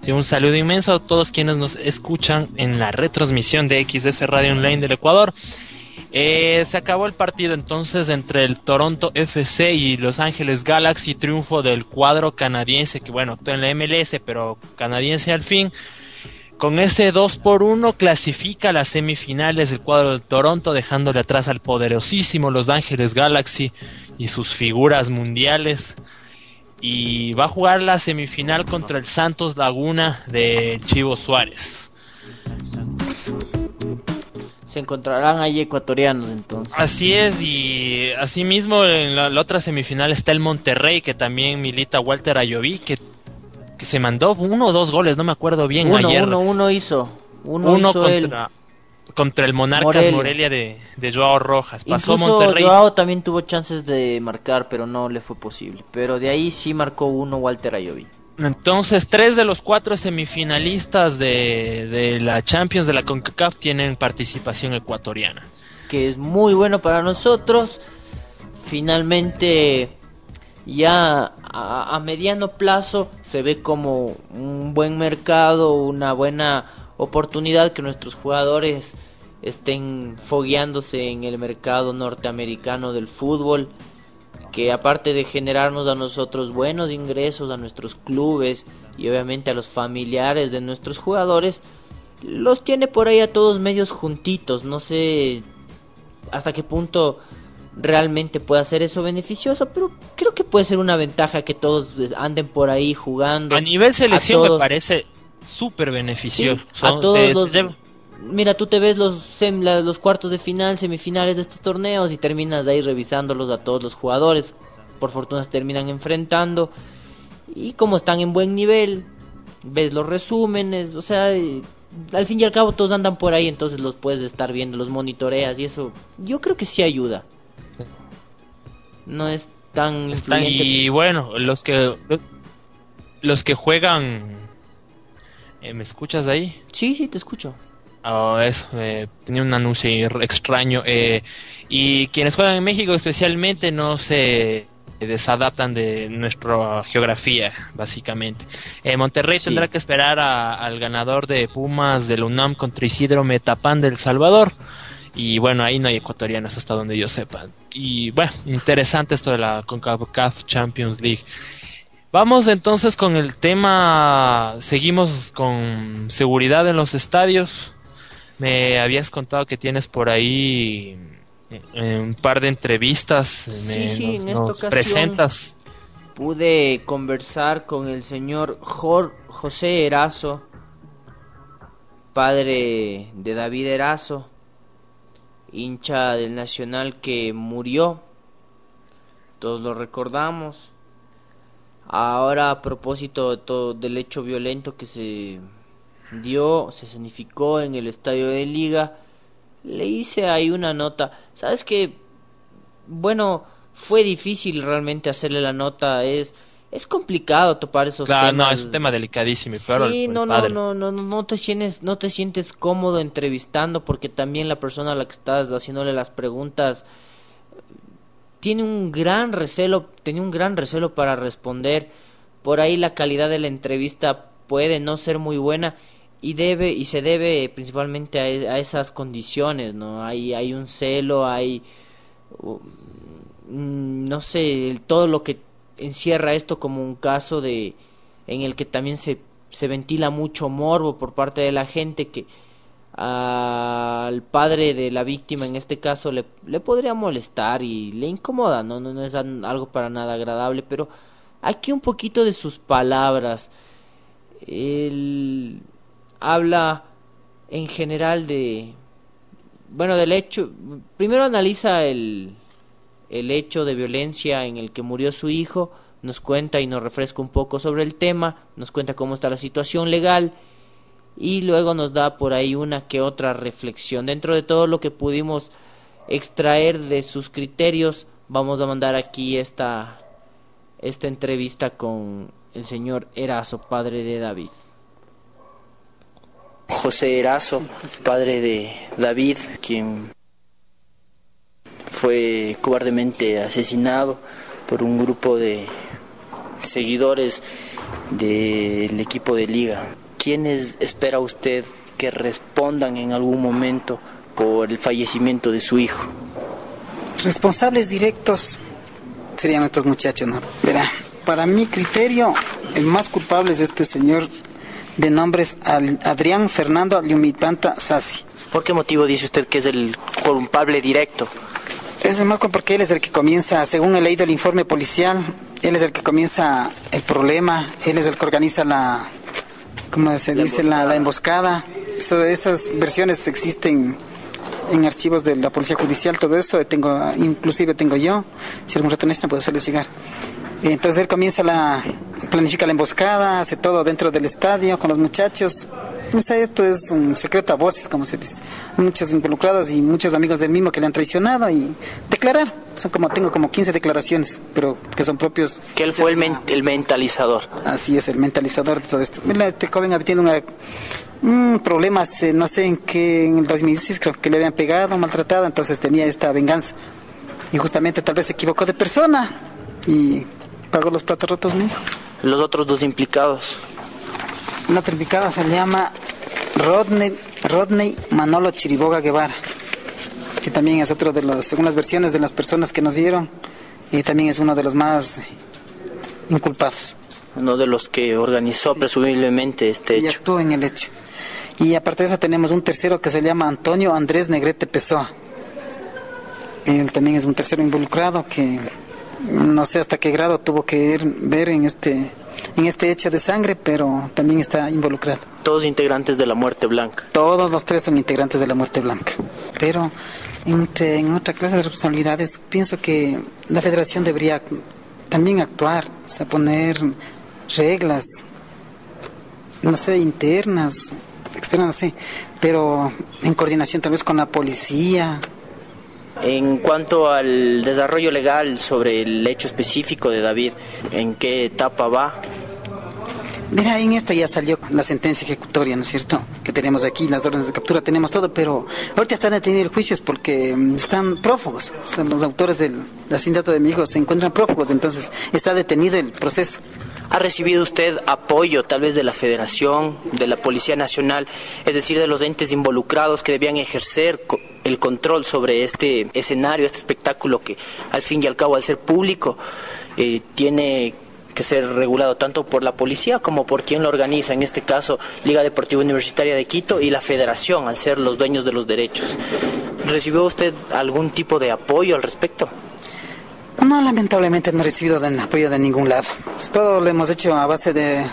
Sí, un saludo inmenso a todos quienes nos escuchan en la retransmisión de XS Radio Online del Ecuador. Eh, se acabó el partido entonces entre el Toronto FC y Los Ángeles Galaxy, triunfo del cuadro canadiense, que bueno, en la MLS, pero canadiense al fin. Con ese 2 por 1 clasifica a las semifinales del cuadro de Toronto, dejándole atrás al poderosísimo Los Ángeles Galaxy y sus figuras mundiales. Y va a jugar la semifinal contra el Santos Laguna de Chivo Suárez. Se encontrarán ahí ecuatorianos entonces. Así es, y asimismo en la, la otra semifinal está el Monterrey, que también milita Walter Ayoví, que, que se mandó uno o dos goles, no me acuerdo bien uno, ayer. uno, uno hizo. Uno, Uno hizo contra, contra el Monarcas Morelia. Morelia, de, de Joao Rojas. Pasó Incluso Monterrey. Joao también tuvo chances de marcar, pero no le fue posible. Pero de ahí sí marcó uno Walter Ayoví. Entonces, tres de los cuatro semifinalistas de, la Champions de la CONCACAF tienen participación ecuatoriana. que es muy bueno para nosotros. Finalmente, ya a mediano plazo se ve como un buen mercado, una buena oportunidad que nuestros jugadores estén fogueándose en el mercado norteamericano del fútbol. Que aparte de generarnos a nosotros buenos ingresos, a nuestros clubes y obviamente a los familiares de nuestros jugadores, los tiene por ahí a todos medios juntitos. No sé hasta qué punto realmente puede hacer eso beneficioso, pero creo que puede ser una ventaja que todos anden por ahí jugando. A nivel selección me todos. parece súper beneficioso. Sí, a todos se Mira, tú te ves los, sem- la- los cuartos de final, semifinales de estos torneos y terminas ahí revisándolos a todos los jugadores. Por fortuna se terminan enfrentando. Y como están en buen nivel, ves los resúmenes, o sea, al fin y al cabo todos andan por ahí, entonces los puedes estar viendo, los monitoreas y eso yo creo que sí ayuda. No es tan Están- y bueno, los que los que juegan eh, ¿me escuchas ahí? Sí, sí, te escucho. Oh, eso, eh, tenía un anuncio extraño. eh, y quienes juegan en México especialmente no se desadaptan de nuestra geografía, básicamente. Eh, Monterrey Sí. tendrá que esperar a- al ganador de Pumas del UNAM contra Isidro Metapán del Salvador. Y bueno, ahí no hay ecuatorianos hasta donde yo sepa. Y bueno, interesante esto de la CONCACAF Champions League. Vamos entonces con el tema, seguimos con seguridad en los estadios. Me habías contado que tienes por ahí eh, un par de entrevistas. Sí, Me- sí, nos, en esta nos ocasión- presentas. pude conversar con el señor Jor- José Erazo, padre de David Erazo, hincha del Nacional que murió. Todos lo recordamos. Ahora a propósito de todo, del hecho violento que se dio, se significó en el estadio de Liga, le hice ahí una nota. ¿Sabes qué? bueno, fue difícil realmente hacerle la nota, es es complicado topar esos Claro, temas. no, es un tema delicadísimo. Sí, el- el no, no, no, no, no te sientes, no te sientes cómodo entrevistando porque también la persona a la que estás haciéndole las preguntas tiene un gran recelo, tenía un gran recelo para responder. Por ahí la calidad de la entrevista puede no ser muy buena y debe y se debe principalmente a, e- a esas condiciones, ¿no? Hay hay un celo, hay mm, no sé, el- todo lo que encierra esto como un caso de en el que también se se ventila mucho morbo por parte de la gente que al padre de la víctima en este caso le, le podría molestar y le incomoda, ¿no? No, no es algo para nada agradable, pero aquí un poquito de sus palabras. Él habla en general de, bueno, del hecho, primero analiza el, el hecho de violencia en el que murió su hijo, nos cuenta y nos refresca un poco sobre el tema, nos cuenta cómo está la situación legal y luego nos da por ahí una que otra reflexión. Dentro de todo lo que pudimos extraer de sus criterios, vamos a mandar aquí esta, esta entrevista con el señor Erazo, padre de David. José Erazo, padre de David, quien fue cobardemente asesinado por un grupo de seguidores del equipo de liga. ¿Quiénes espera usted que respondan en algún momento por el fallecimiento de su hijo? Responsables directos serían estos muchachos, ¿no? Verá, para mi criterio, el más culpable es este señor de nombres Adrián Fernando Liumipanta Sassi. ¿Por qué motivo dice usted que es el culpable directo? Es más porque él es el que comienza, según he leído el informe policial, él es el que comienza el problema, él es el que organiza la, ¿cómo se dice? La, la emboscada. Eso- esas versiones existen en archivos de la policía judicial, todo eso, tengo, inclusive tengo yo, si algún rato necesitan puedo hacerles llegar. Entonces él comienza la, planifica la emboscada, hace todo dentro del estadio con los muchachos. No sé, esto es un secreto a voces, como se dice. Muchos involucrados y muchos amigos del mismo que le han traicionado y declarar. Son como, tengo como 15 declaraciones, pero que son propios. Que él fue el, men- el mentalizador. Así es, el mentalizador de todo esto. Mira, Este joven tiene una, un problema, se- no sé en qué, en el 2016 creo que le habían pegado, maltratado, entonces tenía esta venganza. Y justamente tal vez se equivocó de persona y pagó los platos rotos, mi hijo. Los otros dos implicados. Un otro implicado se llama Rodney, Rodney Manolo Chiriboga Guevara, que también es otro de los, según las versiones de las personas que nos dieron, y también es uno de los más inculpados. Uno de los que organizó presumiblemente este Y hecho. actuó en el hecho. Y aparte de eso tenemos un tercero que se llama Antonio Andrés Negrete Pessoa. Él también es un tercero involucrado que no sé hasta qué grado tuvo que ir- ver en este en este hecho de sangre, pero también está involucrado. Todos integrantes de la Muerte Blanca. Todos los tres son integrantes de la Muerte Blanca. Pero entre, en otra clase de responsabilidades, pienso que la federación debería también actuar, o sea, poner reglas, no sé, internas, externas, no sé, pero en coordinación tal vez con la policía. En cuanto al desarrollo legal sobre el hecho específico de David, ¿en qué etapa va? Mira, en esto ya salió la sentencia ejecutoria, ¿no es cierto? Que tenemos aquí, las órdenes de captura, tenemos todo, pero ahorita están detenidos juicios porque mm, están prófugos. Sea, los autores del asesinato de mi hijo se encuentran prófugos, entonces está detenido el proceso. ¿Ha recibido usted apoyo tal vez de la Federación, de la Policía Nacional, es decir, de los entes involucrados que debían ejercer el control sobre este escenario, este espectáculo que al fin y al cabo, al ser público, eh, tiene que ser regulado tanto por la policía como por quien lo organiza, en este caso Liga Deportiva Universitaria de Quito y la Federación, al ser los dueños de los derechos. ¿Recibió usted algún tipo de apoyo al respecto? No, lamentablemente no he recibido apoyo de ningún lado. Todo lo hemos hecho a base de,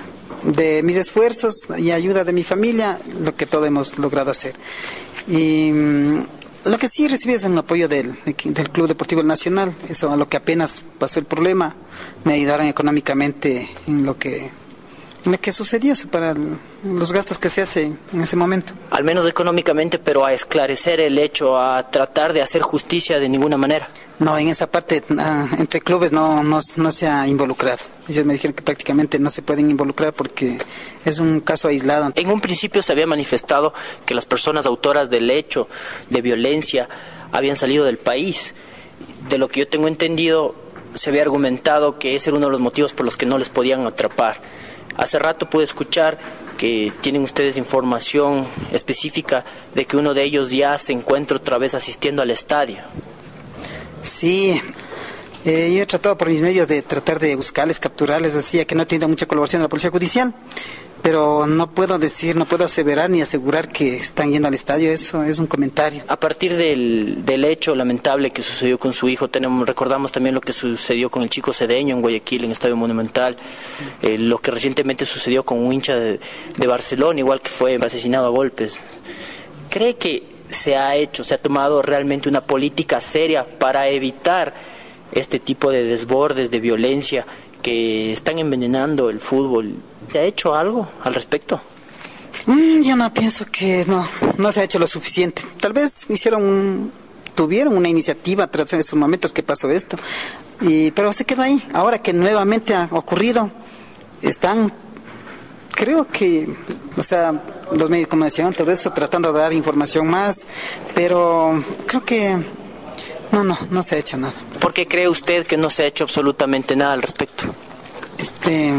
de mis esfuerzos y ayuda de mi familia, lo que todo hemos logrado hacer. Y mm, lo que sí recibí es un apoyo del, del Club Deportivo Nacional, eso a lo que apenas pasó el problema, me ayudaron económicamente en lo que, que sucedió, para los gastos que se hacen en ese momento. Al menos económicamente, pero a esclarecer el hecho, a tratar de hacer justicia de ninguna manera. No, en esa parte, ah, entre clubes no, no, no se ha involucrado. Ellos me dijeron que prácticamente no se pueden involucrar porque es un caso aislado. En un principio se había manifestado que las personas autoras del hecho de violencia habían salido del país. De lo que yo tengo entendido, se había argumentado que ese era uno de los motivos por los que no les podían atrapar. Hace rato pude escuchar que tienen ustedes información específica de que uno de ellos ya se encuentra otra vez asistiendo al estadio. Sí, eh, yo he tratado por mis medios de tratar de buscarles, capturarles, así, que no tiene mucha colaboración de la Policía Judicial, pero no puedo decir, no puedo aseverar ni asegurar que están yendo al estadio, eso es un comentario. A partir del, del hecho lamentable que sucedió con su hijo, tenemos, recordamos también lo que sucedió con el chico cedeño en Guayaquil, en Estadio Monumental, eh, lo que recientemente sucedió con un hincha de, de Barcelona, igual que fue asesinado a golpes. ¿Cree que se ha hecho, se ha tomado realmente una política seria para evitar este tipo de desbordes de violencia que están envenenando el fútbol? ¿Se ha hecho algo al respecto? Mm, yo no pienso que no, no se ha hecho lo suficiente. Tal vez hicieron un- tuvieron una iniciativa tras esos momentos que pasó esto, y, pero se queda ahí. Ahora que nuevamente ha ocurrido, están, creo que, o sea, los medios de comunicación, todo eso, tratando de dar información más, pero creo que no, no, no se ha hecho nada. ¿Por qué cree usted que no se ha hecho absolutamente nada al respecto? Este.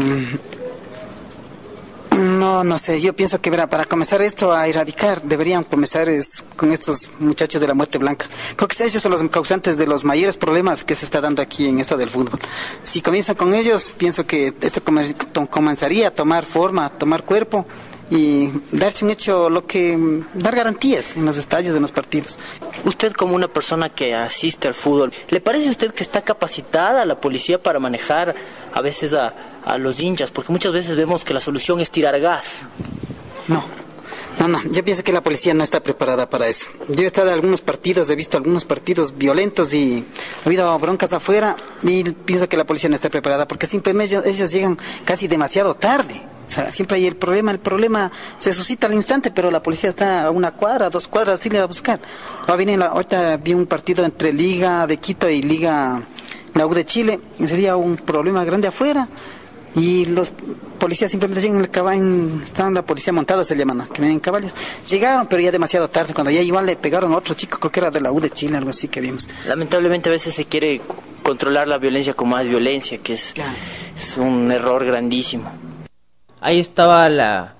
No, no sé. Yo pienso que verá, para comenzar esto a erradicar, deberían comenzar es, con estos muchachos de la muerte blanca. Creo que ellos son los causantes de los mayores problemas que se está dando aquí en esto del fútbol. Si comienzan con ellos, pienso que esto come- to- comenzaría a tomar forma, a tomar cuerpo y darse un hecho, lo que dar garantías en los estadios, en los partidos. Usted como una persona que asiste al fútbol, ¿le parece a usted que está capacitada la policía para manejar a veces a, a los hinchas? Porque muchas veces vemos que la solución es tirar gas. No, no, no. Yo pienso que la policía no está preparada para eso. Yo he estado en algunos partidos, he visto algunos partidos violentos y ha habido broncas afuera y pienso que la policía no está preparada porque simplemente ellos, ellos llegan casi demasiado tarde. Sea, siempre hay el problema, el problema se suscita al instante, pero la policía está a una cuadra, dos cuadras, así le va a buscar. Va a venir la- ahorita vi un partido entre Liga de Quito y Liga la U de Chile, sería un problema grande afuera. Y los policías simplemente llegan en el caballo, estaban la policía montada, se llaman, que vienen en caballos. Llegaron, pero ya demasiado tarde, cuando ya igual le pegaron a otro chico, creo que era de la U de Chile, algo así que vimos. Lamentablemente a veces se quiere controlar la violencia con más violencia, que es, es un error grandísimo. Ahí estaba la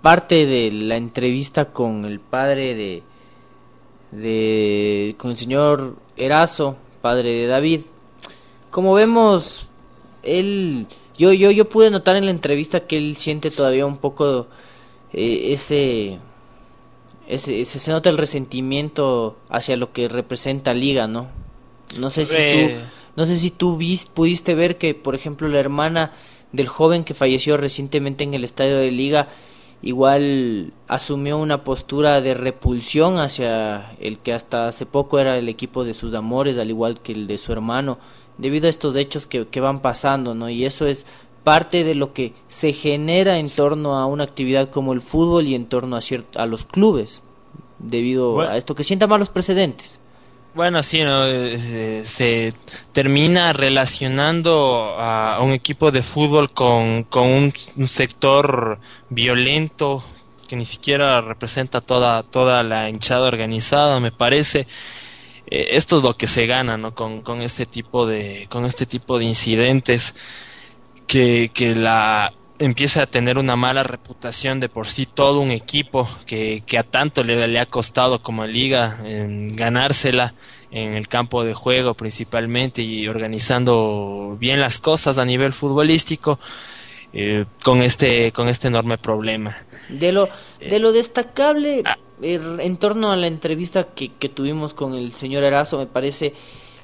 parte de la entrevista con el padre de, de con el señor Erazo, padre de David. Como vemos, él, yo, yo, yo pude notar en la entrevista que él siente todavía un poco eh, ese, ese, se nota el resentimiento hacia lo que representa Liga, ¿no? No sé si tú, no sé si tú vis- pudiste ver que, por ejemplo, la hermana del joven que falleció recientemente en el estadio de Liga igual asumió una postura de repulsión hacia el que hasta hace poco era el equipo de sus amores, al igual que el de su hermano, debido a estos hechos que, que van pasando, ¿no? Y eso es parte de lo que se genera en torno a una actividad como el fútbol y en torno a, a los clubes, debido Bueno. a esto que sienta malos precedentes. Bueno, sí, ¿no? Eh, se termina relacionando a un equipo de fútbol con, con un, sector violento que ni siquiera representa toda, toda la hinchada organizada, me parece. Eh, esto es lo que se gana, ¿no? Con, con este tipo de, con este tipo de incidentes que, que la empieza a tener una mala reputación de por sí todo un equipo que, que a tanto le, le ha costado como liga en ganársela en el campo de juego principalmente y organizando bien las cosas a nivel futbolístico eh, con este con este enorme problema. De lo, de lo destacable eh, en torno a la entrevista que, que tuvimos con el señor Erazo, me parece,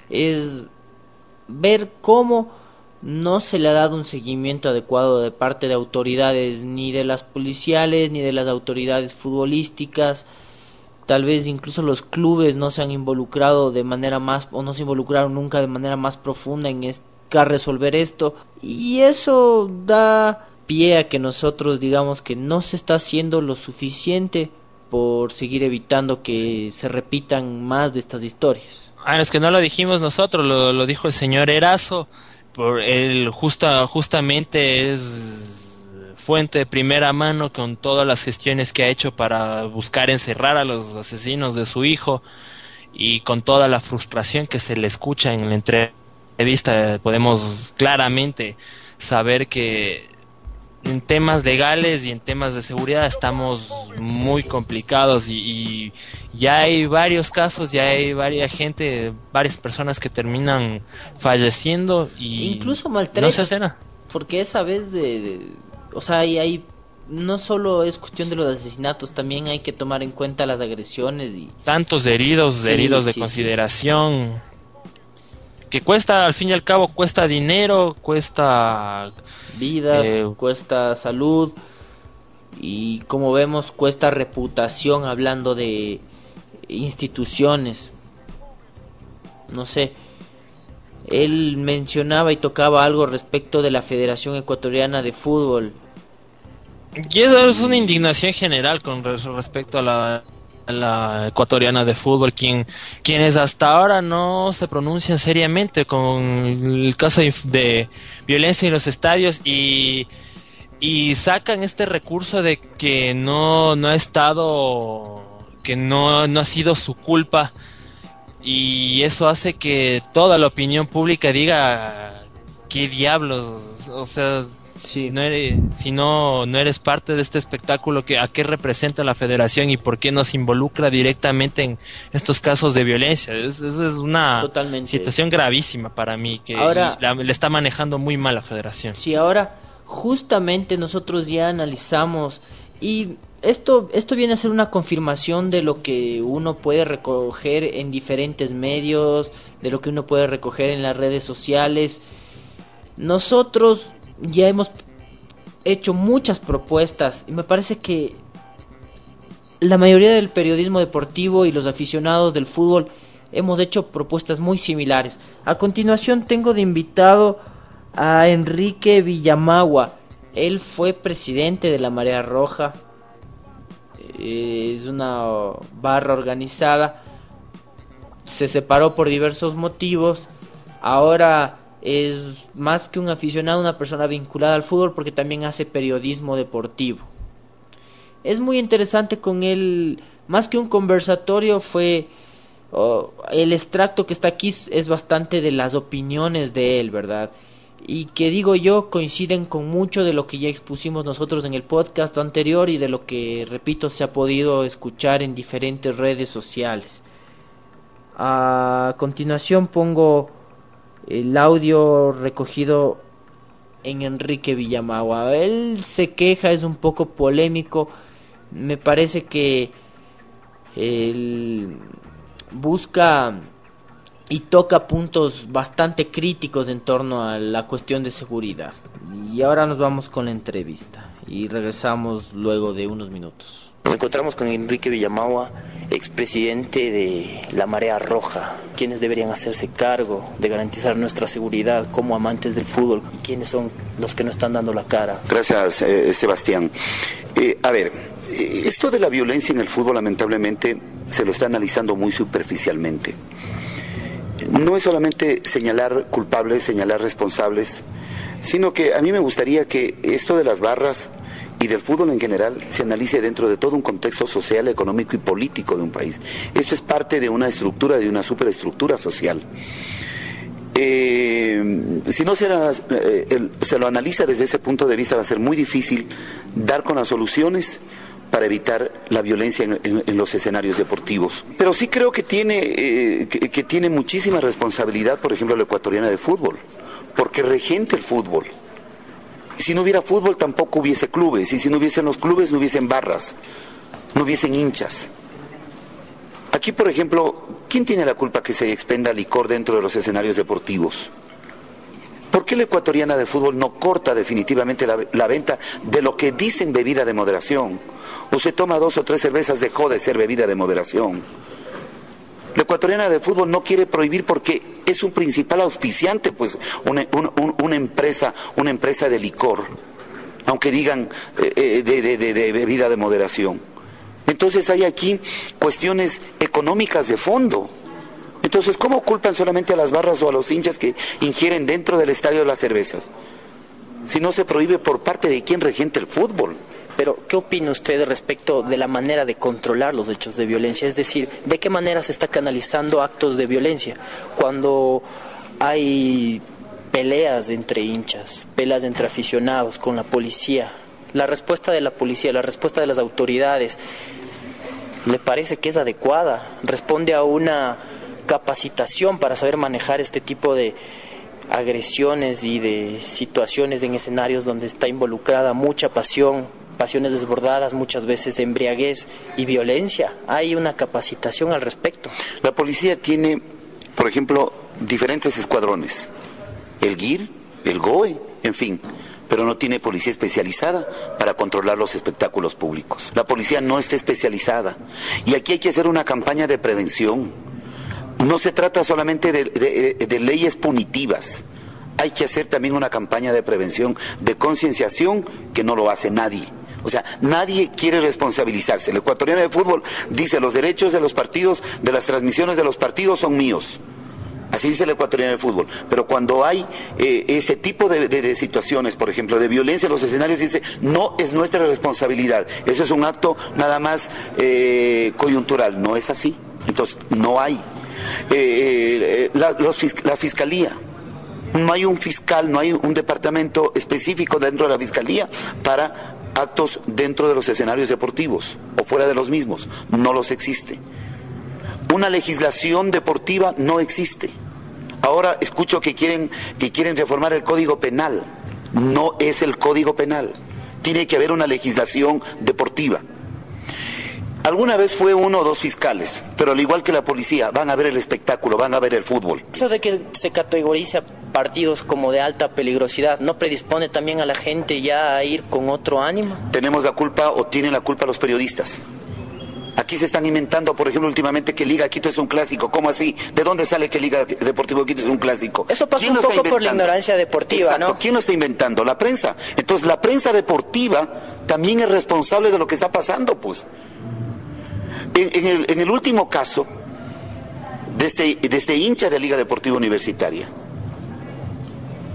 es ver cómo no se le ha dado un seguimiento adecuado de parte de autoridades, ni de las policiales, ni de las autoridades futbolísticas. Tal vez incluso los clubes no se han involucrado de manera más, o no se involucraron nunca de manera más profunda en es- a resolver esto. Y eso da pie a que nosotros digamos que no se está haciendo lo suficiente por seguir evitando que se repitan más de estas historias. Ah, es que no lo dijimos nosotros, lo, lo dijo el señor Erazo. Por él justa, justamente es fuente de primera mano con todas las gestiones que ha hecho para buscar encerrar a los asesinos de su hijo y con toda la frustración que se le escucha en la entrevista podemos claramente saber que en temas legales y en temas de seguridad estamos muy complicados y, y ya hay varios casos, ya hay varias gente, varias personas que terminan falleciendo y Incluso no maltrechos. se. Porque esa vez de, de- o sea, hay, hay no solo es cuestión de los asesinatos, también hay que tomar en cuenta las agresiones y Tantos heridos, Sí, heridos de sí, sí. consideración, que cuesta, al fin y al cabo, cuesta dinero, cuesta vidas, Eh, cuesta salud y como vemos cuesta reputación hablando de instituciones. No sé. Él mencionaba y tocaba algo respecto de la Federación Ecuatoriana de Fútbol. Y eso es una indignación general con res- respecto a la, la ecuatoriana de fútbol, quien, quienes hasta ahora no se pronuncian seriamente con el caso de, de violencia en los estadios y, y sacan este recurso de que no, no ha estado, que no, no ha sido su culpa. Y eso hace que toda la opinión pública diga qué diablos, o sea, si no eres, si no, no eres parte de este espectáculo, que, ¿a qué representa la federación y por qué nos involucra directamente en estos casos de violencia? Es, es, es una Totalmente. situación gravísima para mí, que Ahora- la- le está manejando muy mal la federación. Si ahora justamente nosotros ya analizamos y esto esto viene a ser una confirmación de lo que uno puede recoger en diferentes medios, de lo que uno puede recoger en las redes sociales. Nosotros ya hemos hecho muchas propuestas y me parece que la mayoría del periodismo deportivo y los aficionados del fútbol hemos hecho propuestas muy similares. A continuación tengo de invitado a Enrique Villamagua. Él fue presidente de la Marea Roja. Eh, Es una barra organizada. Se separó por diversos motivos. Ahora es más que un aficionado, una persona vinculada al fútbol porque también hace periodismo deportivo. Es muy interesante con él, más que un conversatorio, fue el extracto que está aquí es bastante de las opiniones de él, ¿verdad? Y que digo yo coinciden con mucho de lo que ya expusimos nosotros en el podcast anterior y de lo que, repito, se ha podido escuchar en diferentes redes sociales. A continuación pongo el audio recogido en Enrique Villamagua. Él se queja, es un poco polémico. Me parece que él busca y toca puntos bastante críticos en torno a la cuestión de seguridad. Y ahora nos vamos con la entrevista y regresamos luego de unos minutos. Nos encontramos con Enrique Villamagua, expresidente de la Marea Roja, quienes deberían hacerse cargo de garantizar nuestra seguridad como amantes del fútbol, quiénes son los que no están dando la cara. Gracias, eh, Sebastián. Eh, a ver, eh, esto de la violencia en el fútbol lamentablemente se lo está analizando muy superficialmente. No es solamente señalar culpables, señalar responsables, sino que a mí me gustaría que esto de las barras y del fútbol en general se analice dentro de todo un contexto social, económico y político de un país. Esto es parte de una estructura, de una superestructura social. Eh, si no se, eh, se lo analiza desde ese punto de vista, va a ser muy difícil dar con las soluciones para evitar la violencia en, los escenarios deportivos. Pero sí creo que tiene, eh, que tiene muchísima responsabilidad, por ejemplo, la ecuatoriana de fútbol, porque regente el fútbol si no hubiera fútbol tampoco hubiese clubes, y si no hubiesen los clubes no hubiesen barras, no hubiesen hinchas. Aquí, por ejemplo, ¿quién tiene la culpa que se expenda licor dentro de los escenarios deportivos? ¿Por qué la ecuatoriana de fútbol no corta definitivamente la, la, venta de lo que dicen bebida de moderación? O se toma dos o tres cervezas, dejó de ser bebida de moderación. La ecuatoriana de fútbol no quiere prohibir porque es un principal auspiciante, pues una, una empresa, una empresa de licor, aunque digan eh, eh, de, de, de, bebida de moderación. Entonces hay aquí cuestiones económicas de fondo. Entonces, ¿cómo culpan solamente a las barras o a los hinchas que ingieren dentro del estadio las cervezas? Si no se prohíbe por parte de quien regente el fútbol. Pero, ¿qué opina usted respecto de la manera de controlar los hechos de violencia? Es decir, ¿de qué manera se está canalizando actos de violencia? Cuando hay peleas entre hinchas, peleas entre aficionados con la policía, la respuesta de la policía, la respuesta de las autoridades, ¿le parece que es adecuada? ¿Responde a una capacitación para saber manejar este tipo de agresiones y de situaciones en escenarios donde está involucrada mucha pasión, pasiones desbordadas, muchas veces embriaguez y violencia. Hay una capacitación al respecto. La policía tiene, por ejemplo, diferentes escuadrones. El GIR, el GOE, en fin pero no tiene policía especializada para controlar los espectáculos públicos. La policía no está especializada. Y aquí hay que hacer una campaña de prevención. No se trata solamente de, de, de leyes punitivas. Hay que hacer también una campaña de prevención, de concienciación, que no lo hace nadie. O sea, nadie quiere responsabilizarse. El ecuatoriano de fútbol dice los derechos de los partidos, de las transmisiones de los partidos son míos. Así dice el ecuatoriano de fútbol. Pero cuando hay eh, ese tipo de, situaciones, por ejemplo, de violencia en los escenarios, dice, no es nuestra responsabilidad. Eso es un acto nada más eh, coyuntural. No es así. Entonces, no hay. Eh, los, la fiscalía. No hay un fiscal, no hay un departamento específico dentro de la fiscalía para actos dentro de los escenarios deportivos o fuera de los mismos. No los existe. Una legislación deportiva no existe. Ahora escucho que quieren, que quieren reformar el código penal. No es el código penal. Tiene que haber una legislación deportiva. Alguna vez fue uno o dos fiscales, pero al igual que la policía, van a ver el espectáculo, van a ver el fútbol. Eso de que se categoriza partidos como de alta peligrosidad, ¿no predispone también a la gente ya a ir con otro ánimo? Tenemos la culpa o tienen la culpa los periodistas. Aquí se están inventando, por ejemplo, últimamente que Liga Quito es un clásico. ¿Cómo así? ¿De dónde sale que Liga Deportivo Quito es un clásico? Eso pasa un poco por la ignorancia deportiva, Exacto. ¿no? ¿Quién lo está inventando? La prensa. Entonces, la prensa deportiva también es responsable de lo que está pasando, pues. En, el, último caso, de este, de este hincha de Liga Deportiva Universitaria,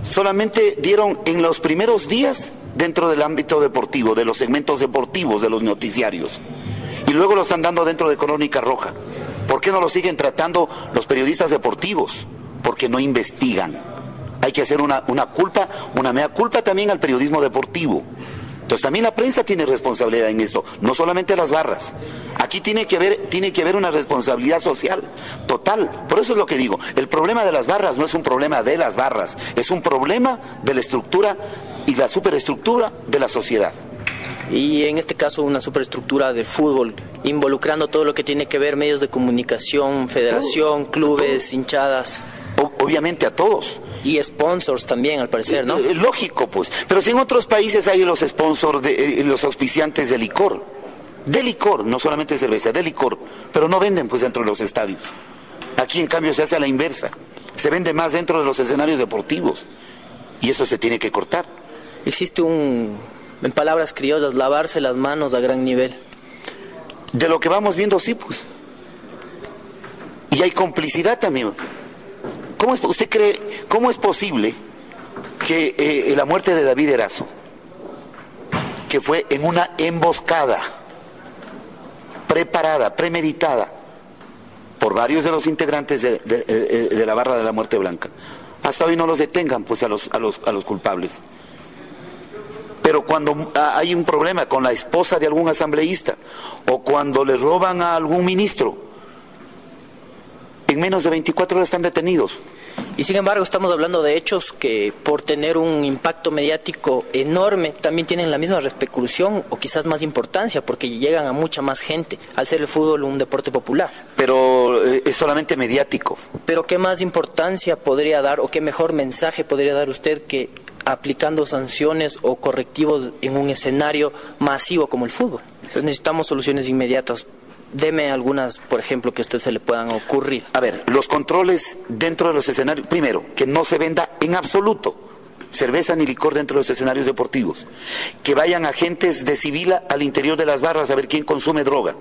solamente dieron en los primeros días dentro del ámbito deportivo, de los segmentos deportivos, de los noticiarios. Y luego lo están dando dentro de Crónica Roja. ¿Por qué no lo siguen tratando los periodistas deportivos? Porque no investigan. Hay que hacer una, una culpa, una mea culpa también al periodismo deportivo. Entonces también la prensa tiene responsabilidad en esto, no solamente las barras. Aquí tiene que haber, tiene que haber una responsabilidad social total. Por eso es lo que digo, el problema de las barras no es un problema de las barras, es un problema de la estructura y la superestructura de la sociedad. Y en este caso una superestructura del fútbol, involucrando todo lo que tiene que ver medios de comunicación, federación, clubes, hinchadas. Obviamente a todos. Y sponsors también, al parecer, ¿no? Eh, lógico, pues. Pero si en otros países hay los sponsors, de, eh, los auspiciantes de licor. De licor, no solamente de cerveza, de licor. Pero no venden, pues, dentro de los estadios. Aquí, en cambio, se hace a la inversa. Se vende más dentro de los escenarios deportivos. Y eso se tiene que cortar. Existe un, en palabras criollas, lavarse las manos a gran nivel. De lo que vamos viendo, sí, pues. Y hay complicidad también. ¿Cómo es, ¿Usted cree, cómo es posible que eh, la muerte de David Erazo, que fue en una emboscada, preparada, premeditada, por varios de los integrantes de, de, eh, de, la barra de la muerte blanca, hasta hoy no los detengan pues a los, a los, a los culpables? Pero cuando hay un problema con la esposa de algún asambleísta o cuando le roban a algún ministro, en menos de 24 horas están detenidos. Y sin embargo estamos hablando de hechos que por tener un impacto mediático enorme también tienen la misma repercusión o quizás más importancia porque llegan a mucha más gente al ser el fútbol un deporte popular. Pero eh, es solamente mediático. Pero ¿qué más importancia podría dar o qué mejor mensaje podría dar usted que aplicando sanciones o correctivos en un escenario masivo como el fútbol? Entonces necesitamos soluciones inmediatas Deme algunas, por ejemplo, que a usted se le puedan ocurrir. A ver, los controles dentro de los escenarios. Primero, que no se venda en absoluto cerveza ni licor dentro de los escenarios deportivos. Que vayan agentes de civil al interior de las barras a ver quién consume droga.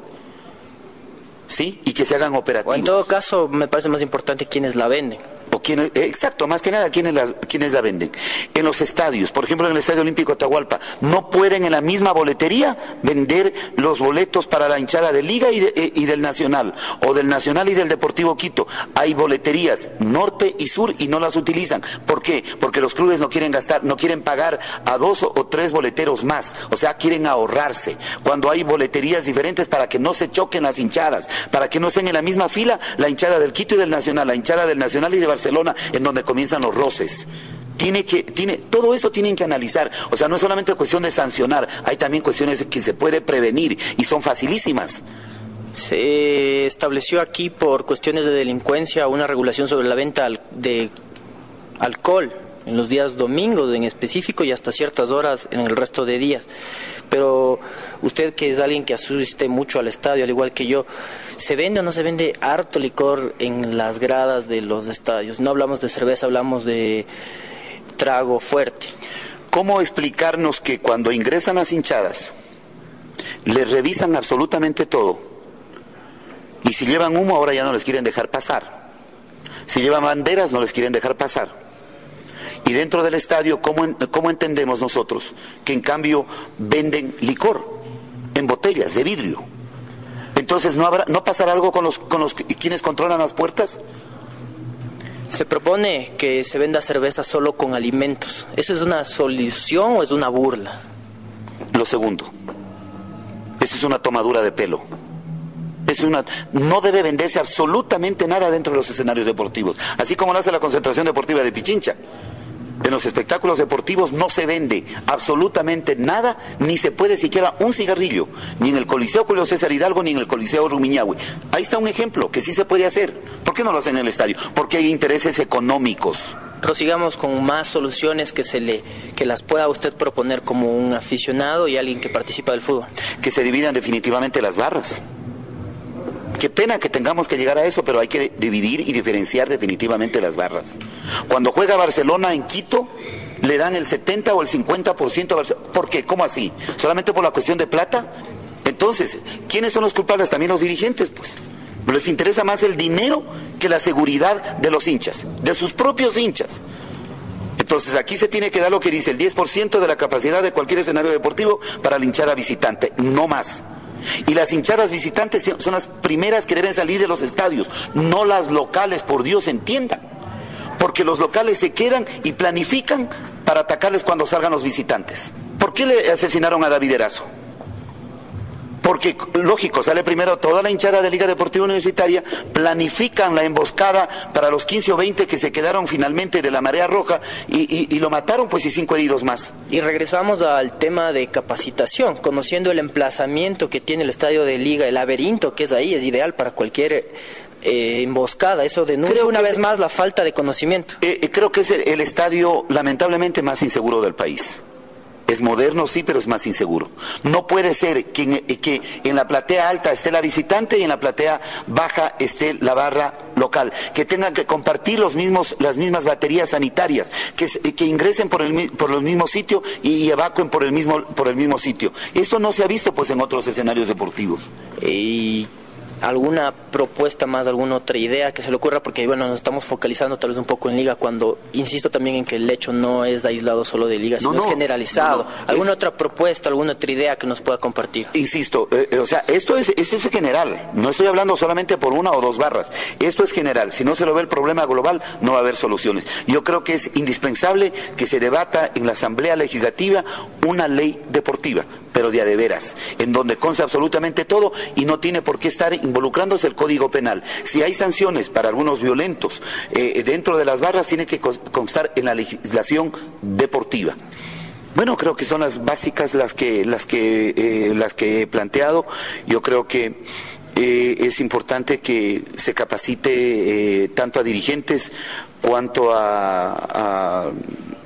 ¿Sí? Y que se hagan operativos. O en todo caso, me parece más importante quienes la venden. O quienes, exacto, más que nada quienes la, quienes la venden. En los estadios, por ejemplo en el Estadio Olímpico Atahualpa, no pueden en la misma boletería vender los boletos para la hinchada de Liga y, de, eh, y del Nacional, o del Nacional y del Deportivo Quito. Hay boleterías norte y sur y no las utilizan. ¿Por qué? Porque los clubes no quieren gastar, no quieren pagar a dos o tres boleteros más, o sea, quieren ahorrarse. Cuando hay boleterías diferentes para que no se choquen las hinchadas, para que no estén en la misma fila la hinchada del Quito y del Nacional, la hinchada del Nacional y de Barcelona en donde comienzan los roces. Tiene que, tiene, todo eso tienen que analizar. O sea, no es solamente cuestión de sancionar, hay también cuestiones que se puede prevenir y son facilísimas. Se estableció aquí por cuestiones de delincuencia una regulación sobre la venta de alcohol en los días domingos en específico y hasta ciertas horas en el resto de días. Pero usted que es alguien que asiste mucho al estadio, al igual que yo, ¿se vende o no se vende harto licor en las gradas de los estadios? No hablamos de cerveza, hablamos de trago fuerte. ¿Cómo explicarnos que cuando ingresan las hinchadas, les revisan absolutamente todo? Y si llevan humo, ahora ya no les quieren dejar pasar. Si llevan banderas, no les quieren dejar pasar. Y dentro del estadio, ¿cómo, ¿cómo, entendemos nosotros que en cambio venden licor en botellas de vidrio? Entonces, ¿no, habrá, no pasará algo con los, con los quienes controlan las puertas? Se propone que se venda cerveza solo con alimentos. ¿Eso es una solución o es una burla? Lo segundo. Eso es una tomadura de pelo. Es una, no debe venderse absolutamente nada dentro de los escenarios deportivos, así como lo hace la concentración deportiva de Pichincha. En los espectáculos deportivos no se vende absolutamente nada, ni se puede siquiera un cigarrillo, ni en el Coliseo Julio César Hidalgo, ni en el Coliseo Rumiñahui. Ahí está un ejemplo que sí se puede hacer. ¿Por qué no lo hacen en el estadio? Porque hay intereses económicos. Prosigamos con más soluciones que se le que las pueda usted proponer como un aficionado y alguien que participa del fútbol. Que se dividan definitivamente las barras. Qué pena que tengamos que llegar a eso, pero hay que dividir y diferenciar definitivamente las barras. Cuando juega Barcelona en Quito, le dan el 70 o el 50% a Barcelona. ¿Por qué? ¿Cómo así? ¿Solamente por la cuestión de plata? Entonces, ¿quiénes son los culpables? También los dirigentes, pues. Les interesa más el dinero que la seguridad de los hinchas, de sus propios hinchas. Entonces aquí se tiene que dar lo que dice el 10% de la capacidad de cualquier escenario deportivo para la hinchada visitante, no más. Y las hinchadas visitantes son las primeras que deben salir de los estadios, no las locales, por Dios entiendan. Porque los locales se quedan y planifican para atacarles cuando salgan los visitantes. ¿Por qué le asesinaron a David Erazo? Porque, lógico, sale primero toda la hinchada de Liga Deportiva Universitaria, planifican la emboscada para los 15 o 20 que se quedaron finalmente de la marea roja y, y- y lo mataron, pues, y cinco heridos más. Y regresamos al tema de capacitación, conociendo el emplazamiento que tiene el estadio de liga, el laberinto que es ahí, es ideal para cualquier eh, emboscada. Eso denuncia Creo una vez es- más la falta de conocimiento. Eh, eh, creo que es el, el estadio lamentablemente más inseguro del país. Es moderno, sí, pero es más inseguro. No puede ser que en, eh, que en la platea alta esté la visitante y en la platea baja esté la barra local. Que tengan que compartir los mismos, las mismas baterías sanitarias, que, que ingresen por el, por el mismo sitio y, evacuen por el mismo, por el mismo sitio. Esto no se ha visto pues en otros escenarios deportivos. Alguna propuesta más, alguna otra idea que se le ocurra, porque bueno, nos estamos focalizando tal vez un poco en liga, cuando insisto también en que el hecho no es aislado solo de liga, No, sino es no, generalizado. no, no, ¿Alguna es- otra propuesta, alguna otra idea que nos pueda compartir? Insisto, eh, eh, o sea, esto es, esto es general. No estoy hablando solamente por una o dos barras. Esto es general. Si no se lo ve el problema global, no va a haber soluciones. Yo creo que es indispensable que se debata en la Asamblea Legislativa una ley deportiva, pero de a de veras, en donde consta absolutamente todo y no tiene por qué estar involucrándose el Código Penal. Si hay sanciones para algunos violentos eh, dentro de las barras, tiene que cons- constar en la legislación deportiva. Bueno, creo que son las básicas las que las que eh, las que he planteado. Yo creo que eh, es importante que se capacite eh, tanto a dirigentes cuanto a-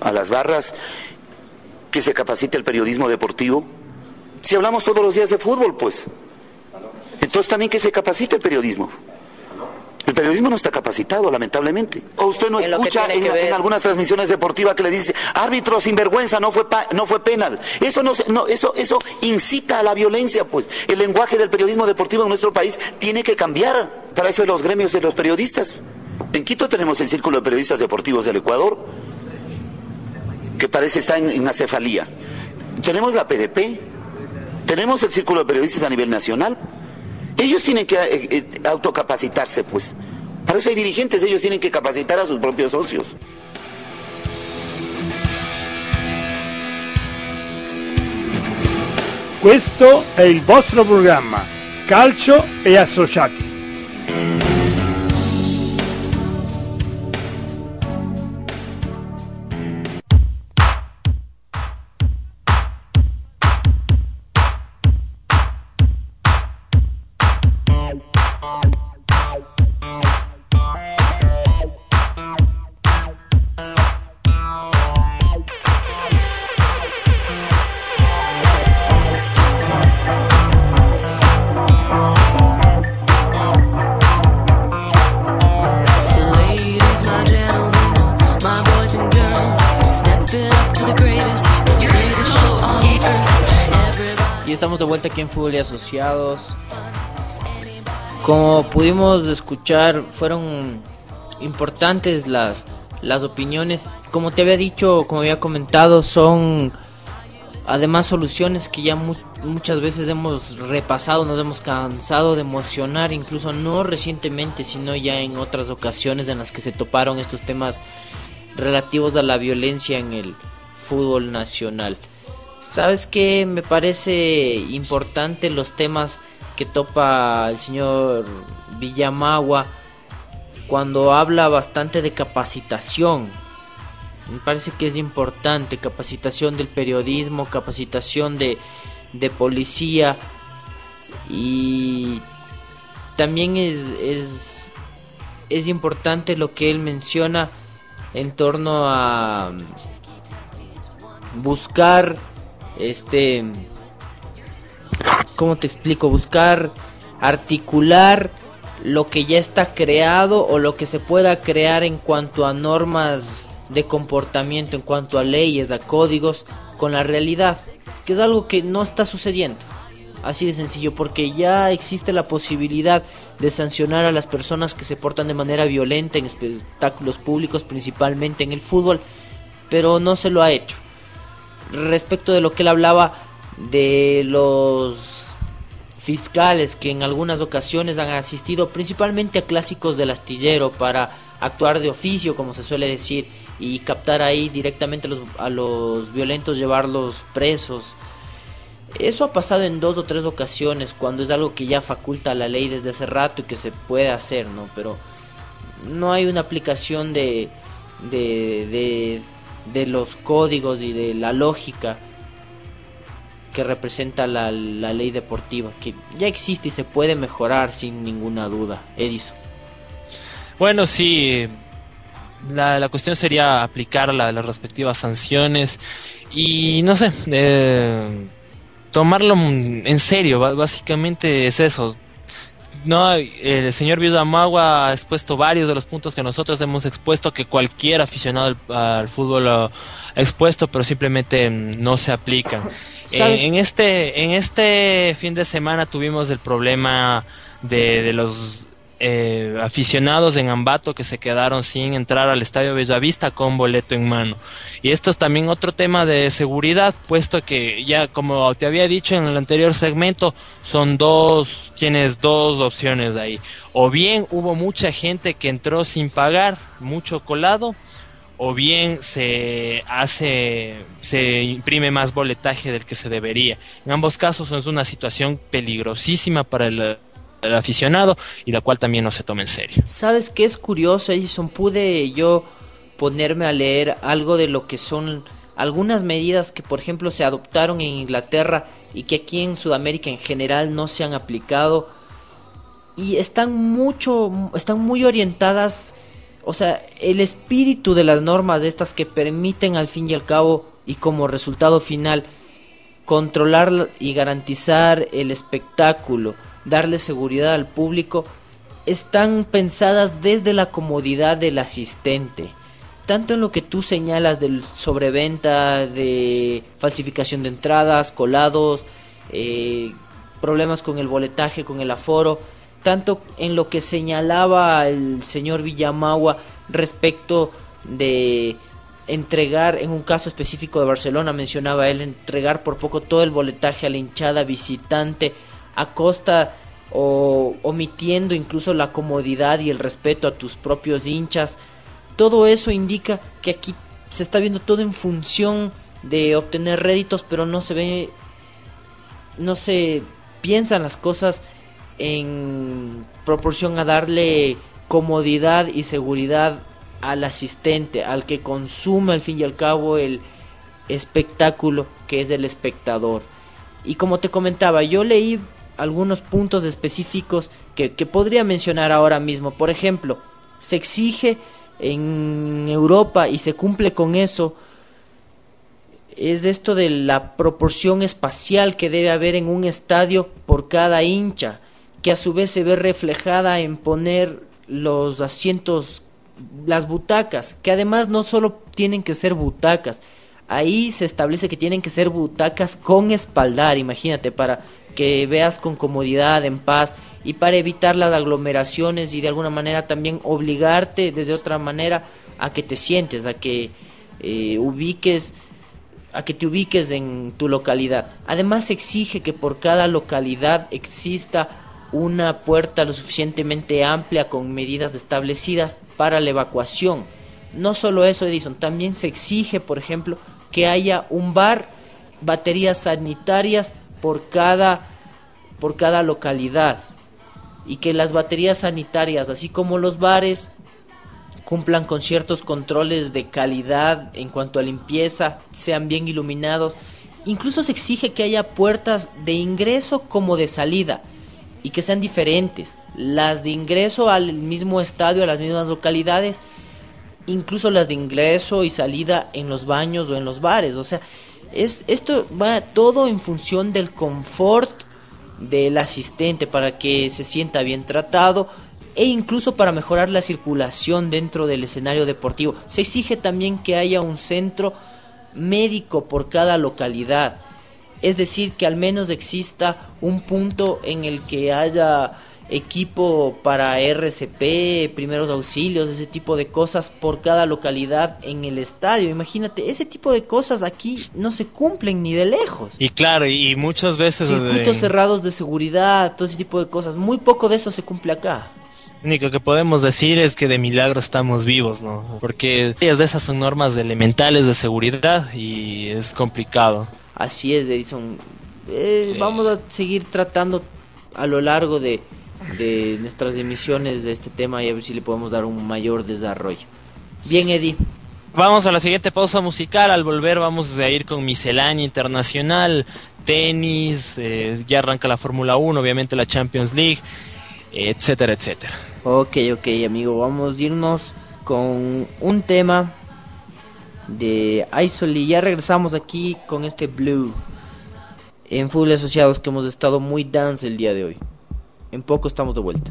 a las barras, que se capacite el periodismo deportivo. Si hablamos todos los días de fútbol, pues, entonces también que se capacite el periodismo. El periodismo no está capacitado, lamentablemente. O usted no En escucha en, algunas transmisiones deportivas que le dice, árbitro sinvergüenza, no fue pa- no fue penal. Eso no, no eso eso incita a la violencia, pues. El lenguaje del periodismo deportivo en nuestro país tiene que cambiar. Para eso los gremios de los periodistas. En Quito tenemos el Círculo de Periodistas Deportivos del Ecuador, que parece estar en, en acefalía. Tenemos la PDP, tenemos el Círculo de Periodistas a nivel nacional. Ellos tienen que eh, eh, autocapacitarse, pues. Para eso hay dirigentes, ellos tienen que capacitar a sus propios socios. Questo è il vostro programma Calcio e Associati. Fútbol y Asociados. Como pudimos escuchar, fueron importantes las, las opiniones. Como te había dicho, como había comentado, son además soluciones que ya mu- muchas veces hemos repasado, nos hemos cansado de emocionar, incluso no recientemente, sino ya en otras ocasiones en las que se toparon estos temas relativos a la violencia en el fútbol nacional. ¿Sabes qué? Me parece importante los temas que topa el señor Villamagua cuando habla bastante de capacitación. Me parece que es importante capacitación del periodismo, capacitación de, de policía y también es, es, es importante lo que él menciona en torno a buscar este cómo te explico buscar articular lo que ya está creado o lo que se pueda crear en cuanto a normas de comportamiento en cuanto a leyes a códigos con la realidad que es algo que no está sucediendo. Así de sencillo porque ya existe la posibilidad de sancionar a las personas que se portan de manera violenta en espectáculos públicos principalmente en el fútbol pero no se lo ha hecho respecto de lo que él hablaba de los fiscales que en algunas ocasiones han asistido principalmente a clásicos del astillero para actuar de oficio, como se suele decir, y captar ahí directamente a los, a los violentos, llevarlos presos. Eso ha pasado en dos o tres ocasiones, cuando es algo que ya faculta la ley desde hace rato y que se puede hacer, ¿no? Pero no hay una aplicación de, de, de, de los códigos y de la lógica que representa la, la ley deportiva, que ya existe y se puede mejorar sin ninguna duda. Edison. Bueno, sí, la, la cuestión sería aplicar la- las respectivas sanciones y no sé, eh, tomarlo en serio, básicamente es eso. No, el señor Villamagua ha expuesto varios de los puntos que nosotros hemos expuesto, que cualquier aficionado al, al fútbol ha expuesto, pero simplemente no se aplican. (laughs) Eh, en este en este fin de semana tuvimos el problema de, de los eh, aficionados en Ambato que se quedaron sin entrar al Estadio Bellavista con boleto en mano. Y esto es también otro tema de seguridad, puesto que ya como te había dicho en el anterior segmento, son dos, tienes dos opciones ahí. O bien hubo mucha gente que entró sin pagar, mucho colado, o bien se hace, se imprime más boletaje del que se debería. En ambos casos es una situación peligrosísima para el, el aficionado y la cual también no se toma en serio. ¿Sabes qué es curioso, Edison? Pude yo ponerme a leer algo de lo que son algunas medidas que, por ejemplo, se adoptaron en Inglaterra y que aquí en Sudamérica en general no se han aplicado y están mucho, están muy orientadas, o sea, el espíritu de las normas de estas que permiten al fin y al cabo y como resultado final controlar y garantizar el espectáculo, darle seguridad al público, están pensadas desde la comodidad del asistente. Tanto en lo que tú señalas del sobreventa, de falsificación de entradas, colados, eh, problemas con el boletaje, con el aforo, tanto en lo que señalaba el señor Villamagua respecto de entregar, en un caso específico de Barcelona, mencionaba él, entregar por poco todo el boletaje a la hinchada visitante a costa o omitiendo incluso la comodidad y el respeto a tus propios hinchas. Todo eso indica que aquí se está viendo todo en función de obtener réditos, pero no se ve, no se piensan las cosas en proporción a darle comodidad y seguridad al asistente, al que consume al fin y al cabo el espectáculo que es el espectador. Y como te comentaba, yo leí algunos puntos específicos que, que podría mencionar ahora mismo. Por ejemplo, se exige en Europa y se cumple con eso es esto de la proporción espacial que debe haber en un estadio por cada hincha, que a su vez se ve reflejada en poner los asientos, las butacas, que además no solo tienen que ser butacas, ahí se establece que tienen que ser butacas con espaldar, imagínate, para que veas con comodidad, en paz, y para evitar las aglomeraciones y de alguna manera también obligarte desde otra manera a que te sientes, a que eh, ubiques a que te ubiques en tu localidad. Además se exige que por cada localidad exista una puerta lo suficientemente amplia con medidas establecidas para la evacuación. No solo eso, Edison, también se exige, por ejemplo, que haya un bar, baterías sanitarias por cada por cada localidad y que las baterías sanitarias, así como los bares, cumplan con ciertos controles de calidad en cuanto a limpieza, sean bien iluminados. Incluso se exige que haya puertas de ingreso como de salida y que sean diferentes. Las de ingreso al mismo estadio, a las mismas localidades, incluso las de ingreso y salida en los baños o en los bares. O sea, es, esto va todo en función del confort del asistente para que se sienta bien tratado e incluso para mejorar la circulación dentro del escenario deportivo. Se exige también que haya un centro médico por cada localidad. Es decir, que al menos exista un punto en el que haya equipo para RCP, primeros auxilios, ese tipo de cosas por cada localidad en el estadio. Imagínate, ese tipo de cosas aquí no se cumplen ni de lejos. Y claro, y muchas veces... Circuitos eh, cerrados de seguridad, todo ese tipo de cosas. Muy poco de eso se cumple acá. Lo único que podemos decir es que de milagro estamos vivos, ¿no? Porque varias de esas son normas elementales de seguridad y es complicado. Así es, Edison. Eh, Vamos a seguir tratando a lo largo de, de nuestras emisiones de este tema y a ver si le podemos dar un mayor desarrollo. Bien, Eddie. Vamos a la siguiente pausa musical. Al volver vamos a ir con miscelánea internacional, tenis, eh, ya arranca la Fórmula 1, obviamente la Champions League, etcétera, etcétera. Ok, ok, amigo. Vamos a irnos con un tema de Isoli. Ya regresamos aquí con este Blue en Full Asociados que hemos estado muy dance el día de hoy. En poco estamos de vuelta.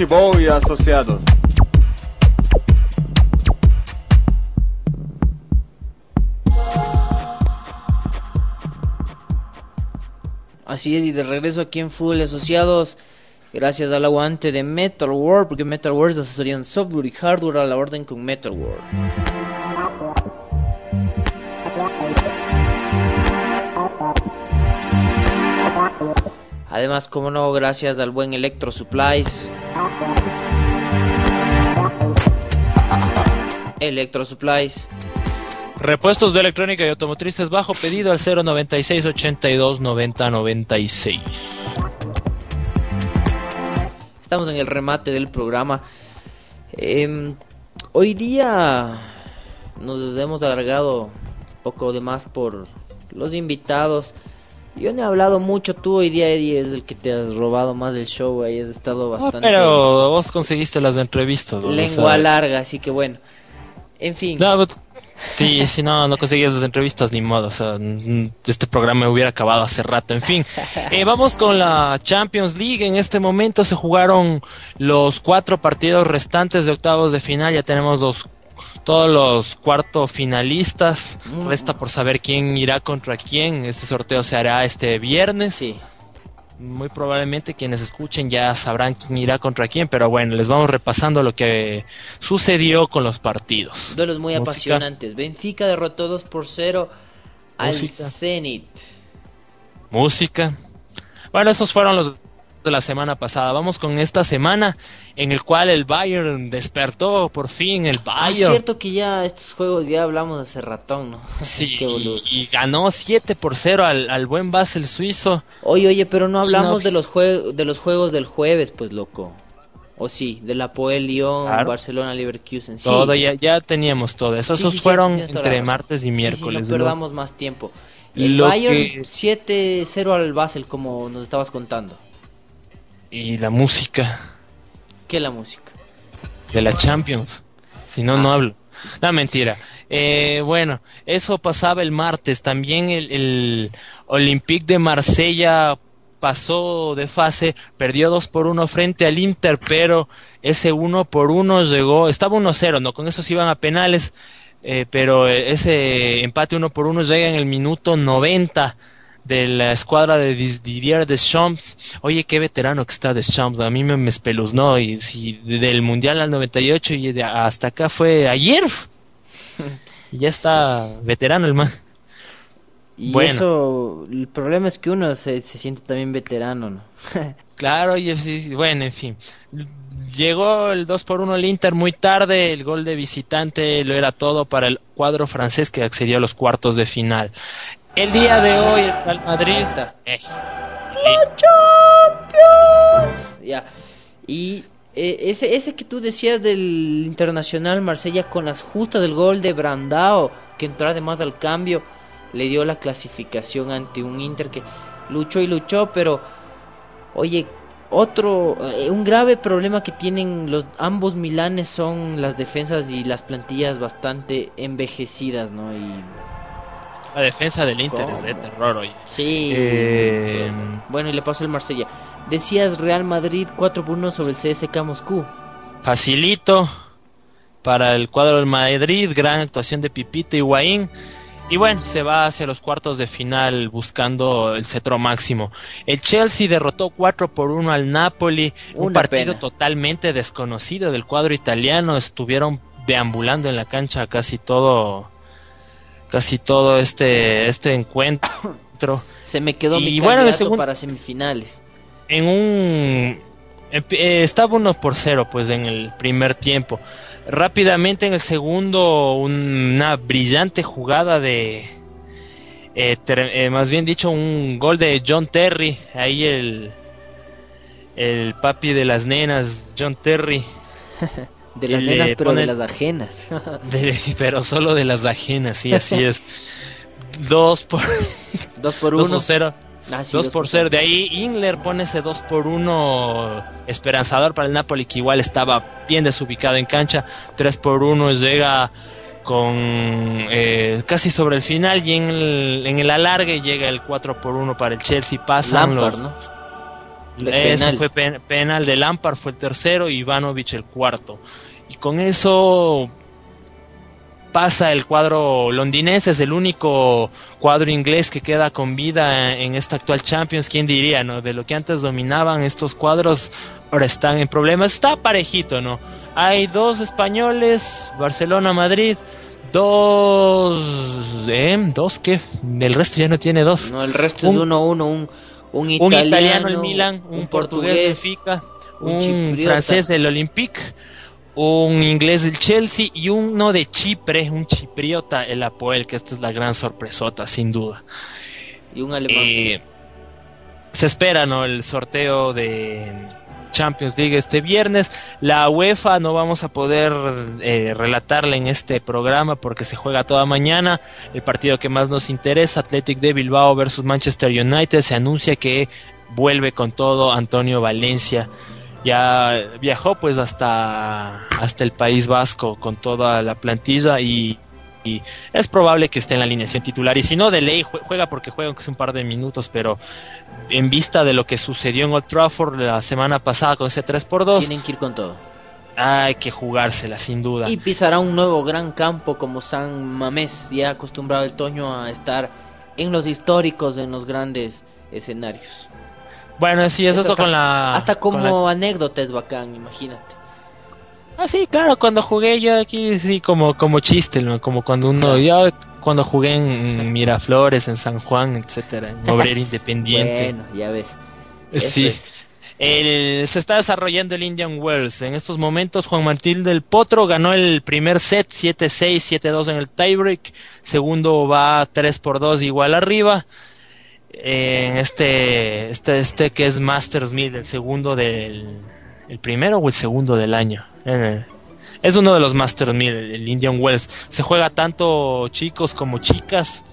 Futebol e associados. Así es, y de regreso aquí en Full Asociados, gracias al aguante de Metal World, porque Metal World es asesoría en software y hardware a la orden con Metal World. Además, como no, gracias al buen Electro Supplies. Electro Supplies. Repuestos de electrónica y automotrices bajo pedido al 096 82 90 96. Estamos en el remate del programa. Em, hoy día nos hemos alargado un poco de más por los invitados. Yo no he hablado mucho, tú hoy día Eddie es el que te has robado más del show, ahí has estado Ah, bastante pero vos conseguiste las entrevistas. lengua larga, así que bueno. En fin. No, but- sí, sí, no, no conseguías las entrevistas ni modo. O sea, mm, este programa hubiera acabado hace rato. En fin, (laughs) Eh, vamos con la Champions League. En este momento se jugaron los cuatro partidos restantes de octavos de final. Ya tenemos los todos los cuarto finalistas. Resta por saber quién irá contra quién. Este sorteo se hará este viernes. Muy probablemente quienes escuchen ya sabrán quién irá contra quién, pero bueno, les vamos repasando lo que sucedió con los partidos. Duelos muy Música. apasionantes. Benfica derrotó 2 por 0 al Música. Zenit. música. Bueno, esos fueron los de la semana pasada. Vamos con esta semana en el cual el Bayern despertó por fin el Ah, es Bayern. cierto que ya estos juegos ya hablamos hace ratón, ¿no? (laughs) Sí, boludo. y ganó 7 por 0 al, al buen Basel suizo. Oye, oye, pero no Y hablamos no- de los jue- de los juegos del jueves, pues loco. O sí, de la Poel Lyon, Claro. Barcelona, Leverkusen. Sí. Todo, ya, ya teníamos todo eso. Sí, Esos sí, fueron entre martes y miércoles. no ¿no? perdamos más tiempo. El Lo Bayern que- 7-0 al Basel, como nos estabas contando. Y la música ¿Qué la música? de la Champions. Si no, Ah. no hablo. No, mentira. Eh, bueno, eso pasaba el martes. También el, el Olympique de Marsella pasó de fase, perdió 2 por 1 frente al Inter, pero ese 1 por 1 llegó, estaba 1-0, ¿no? Con eso se iban a penales, eh, pero ese empate 1 por 1 llega en el minuto 90 de la escuadra de Didier Deschamps. Oye, qué veterano que está Deschamps, a mí me, me espeluznó. Y si del Mundial al 98 y de hasta acá fue ayer. Y ya está veterano el man. Y Bueno. eso, el problema es que uno se, se siente también veterano, ¿no? (laughs) Claro, y bueno, en fin. Llegó el 2 por 1 el Inter muy tarde, el gol de visitante lo era todo para el cuadro francés que accedió a los cuartos de final. El día de hoy el Real Madrid eh, Ya. Y eh, ese, ese que tú decías del Internacional Marsella con las justas del gol de Brandao, que entró además al cambio, le dio la clasificación ante un Inter que luchó y luchó, pero oye, otro, eh, un grave problema que tienen los ambos Milanes son las defensas y las plantillas bastante envejecidas, ¿no? Y la defensa del Inter ¿Cómo? es de terror hoy. Sí. Eh, Bueno, y le pasó el Marsella. Decías Real Madrid 4 por 1 sobre el CSK Moscú. facilito para el cuadro del Madrid, gran actuación de Pipita y Higuaín. Y bueno, se va hacia los cuartos de final buscando el cetro máximo. El Chelsea derrotó 4 por 1 al Napoli, un partido pena. totalmente desconocido del cuadro italiano. Estuvieron deambulando en la cancha casi todo casi todo este este encuentro. Se me quedó Y mi bueno, candidato segun- para semifinales. en un empe- eh, estaba uno por cero pues en el primer tiempo rápidamente en el segundo una brillante jugada de eh, ter- eh, más bien dicho un gol de John Terry ahí el el papi de las nenas John Terry (laughs) De las Le nenas, pero pone- de las ajenas. (laughs) De- pero solo de las ajenas sí así es dos por 2 por dos 1. por cero Ah, sí, 2 dos por 0. De ahí Ingler pone ese 2 por 1 esperanzador para el Napoli, que igual estaba bien desubicado en cancha. 3 por 1 llega con eh, casi sobre el final y en el, en el alargue llega el 4 por 1 para el Chelsea. Pasan Lampard, los. ¿no? De Ese penal. fue pen- penal de Lampard, fue el tercero, y Ivanovic el cuarto. Y con eso pasa el cuadro londinense, es el único cuadro inglés que queda con vida en esta actual Champions. ¿Quién diría, no? De lo que antes dominaban estos cuadros, ahora están en problemas. Está parejito, ¿no? Hay dos españoles, Barcelona, Madrid. Dos. ¿Eh? ¿Dos qué? El resto ya no tiene dos. No, el resto es Un- 1 1 un, un un italiano, italiano el Milan, un, portugués el Benfica, un francés el Olympique, un inglés el Chelsea y uno de Chipre, un chipriota el Apoel, que esta es la gran sorpresota sin duda. y un alemán. Eh, se espera, ¿no? El sorteo de Champions League este viernes. La UEFA no vamos a poder eh, relatarla en este programa porque se juega toda mañana. El partido que más nos interesa, Athletic de Bilbao versus Manchester United, se anuncia que vuelve con todo Antonio Valencia. Ya viajó pues hasta, hasta el País Vasco con toda la plantilla y, es probable que esté en la alineación titular y si no de ley jue- juega porque juega aunque un par de minutos pero en vista de lo que sucedió en Old Trafford la semana pasada con ese 3x2 Tienen que ir con todo. hay que jugársela sin duda Y pisará un nuevo gran campo como San Mamés, ya acostumbrado el Toño a estar en los históricos, en los grandes escenarios. bueno sí eso, eso con la Hasta como la- anécdota es bacán, imagínate. ah sí claro cuando jugué yo aquí sí como como chiste ¿no? como cuando uno yo cuando jugué en Miraflores en San Juan etcétera en (laughs) Obrero Independiente Bueno, ya ves. Eso Sí. es. El- se está desarrollando el Indian Wells. En estos momentos, Juan Martín del Potro ganó el primer set 7-6, 7-2 en el tiebreak. Segundo va 3 por 2 igual arriba. En este, este, este que es Masters 1000, el segundo del. ¿El primero o el segundo del año? Eh, es uno de los Masters 1000, el, Indian Wells. Se juega tanto chicos como chicas.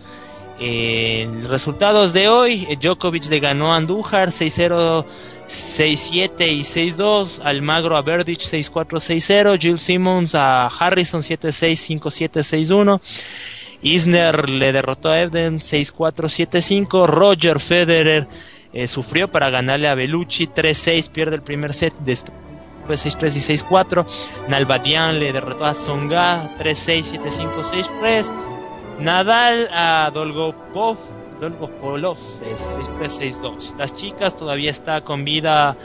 Resultados de hoy: eh, Djokovic le ganó a Andújar 6-0, 6-7 y 6-2. Almagro a Berdych 6-4, 6-0. Jill Simmons a Harrison 7-6, 5-7, 6-1. Isner le derrotó a Evden 6-4, 7-5. Roger Federer eh, sufrió para ganarle a Bellucci 3-6, pierde el primer set. Después 6-3 y 6-4. Nalbadian le derrotó a Tsonga 3-6, 7-5, 6-3. Nadal a Dolgopov, Dolgopolov es 6-3, 6-2. Las chicas todavía está con vida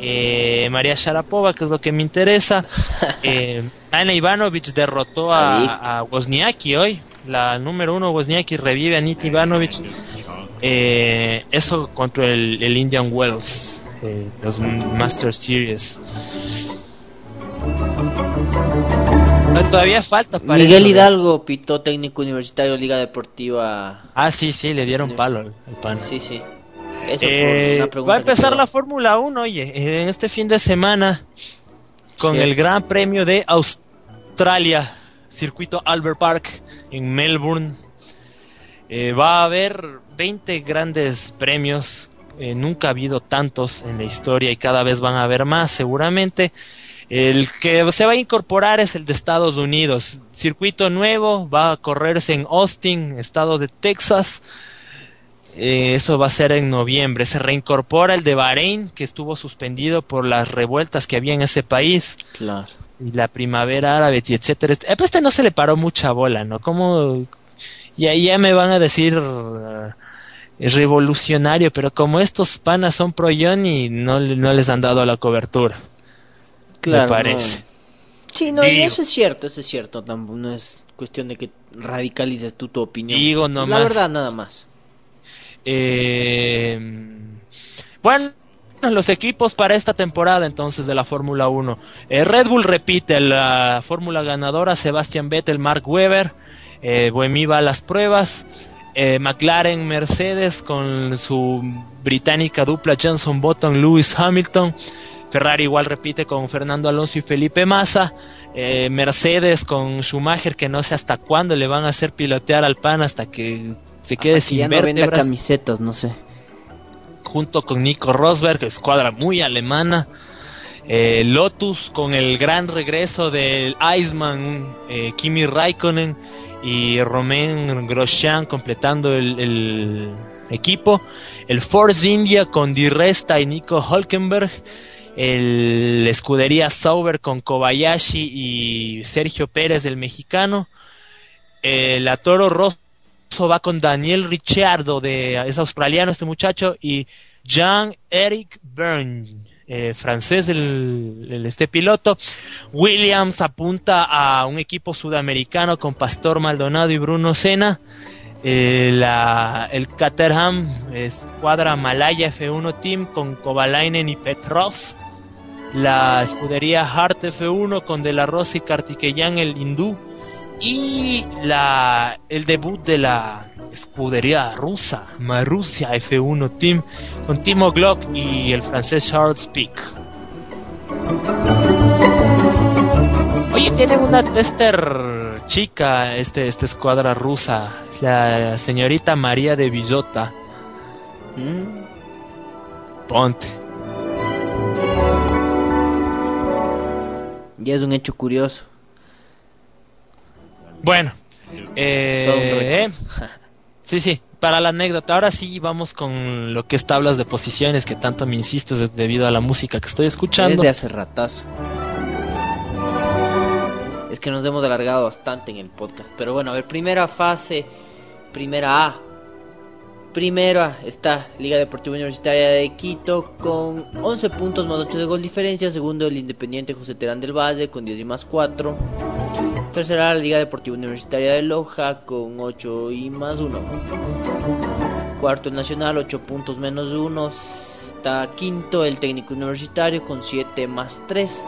eh, María Sharapova, que es lo que me interesa. (laughs) Eh, Ana Ivanovic derrotó a, a Wozniacki hoy. La número uno, Wozniacki, revive a Anita Ivanovic. Eh, eso contra el, el Indian Wells, eh, los Master Series. No, todavía falta para Miguel eso Hidalgo, pitó técnico universitario Liga Deportiva. Ah, sí, sí, le dieron palo al, pan. Sí, sí. Eso por Eh, una pregunta va a empezar la Fórmula 1, oye, eh, en este fin de semana con Cierto. el Gran Premio de Australia, circuito Albert Park en Melbourne. Eh, va a haber 20 grandes premios, eh, nunca ha habido tantos en la historia y cada vez van a haber más seguramente. El que se va a incorporar es el de Estados Unidos. Circuito nuevo, va a correrse en Austin, estado de Texas. Eh, eso va a ser en noviembre. Se reincorpora el de Bahrein, que estuvo suspendido por las revueltas que había en ese país. Claro. Y la primavera árabe, y etcétera. Este, pero este no se le paró mucha bola, ¿no? Como. Y ahí ya me van a decir. eh, revolucionario, pero como estos panas son pro Johnny, no, le- no les han dado la cobertura. Claro, me parece. no. Sí, no, y eso es cierto, eso es cierto. tampoco- No es cuestión de que radicalices tú tu opinión. Digo La nomás. verdad, nada más. Eh, bueno, los equipos para esta temporada entonces de la Fórmula 1. Eh, Red Bull repite la fórmula ganadora, Sebastian Vettel, Mark Webber, eh, Buemi va a las pruebas, eh, McLaren, Mercedes con su británica dupla Johnson Button, Lewis Hamilton. Ferrari igual repite con Fernando Alonso y Felipe Massa. Eh, Mercedes con Schumacher, que no sé hasta cuándo le van a hacer pilotear al pan hasta que se quede Que sin ya no venda camisetas, no sé. junto con Nico Rosberg, escuadra muy alemana. Eh, Lotus con el gran regreso del Iceman, eh, Kimi Raikkonen y Romain Grosjean completando el, el equipo. El Force India con Di Resta y Nico Hulkenberg. El Escudería Sauber con Kobayashi y Sergio Pérez, el mexicano. Eh, la Toro Rosso va con Daniel Ricciardo, de, es australiano este muchacho, y Jean-Eric Byrne, eh, francés, este piloto. Williams apunta a un equipo sudamericano con Pastor Maldonado y Bruno Senna. Eh, la- el Caterham, escuadra Malaya F1 Team con Kovalainen y Petrov. La escudería Hart F1 con De La Rosa y Kartikeyan el hindú. Y la, el debut de la escudería rusa, Marussia F1 Team, con Timo Glock y el francés Charles Pic. Oye, tienen una tester chica, este, esta escuadra rusa, la señorita María de Villota. Ponte. Ya es un hecho curioso. Bueno, eh, sí, sí, para la anécdota. Ahora sí vamos con lo que es tablas de posiciones que tanto me insistes debido a la música que estoy escuchando. Desde hace ratazo. Es que nos hemos alargado bastante en el podcast. Pero bueno, a ver, primera fase, primera A. Primera está Liga Deportiva Universitaria de Quito con 11 puntos más 8 de gol diferencia. Segundo el Independiente José Terán del Valle con 10 y más 4. Tercera la Liga Deportiva Universitaria de Loja con 8 y más 1. Cuarto el Nacional, 8 puntos menos 1. Está quinto el Técnico Universitario con 7 más 3.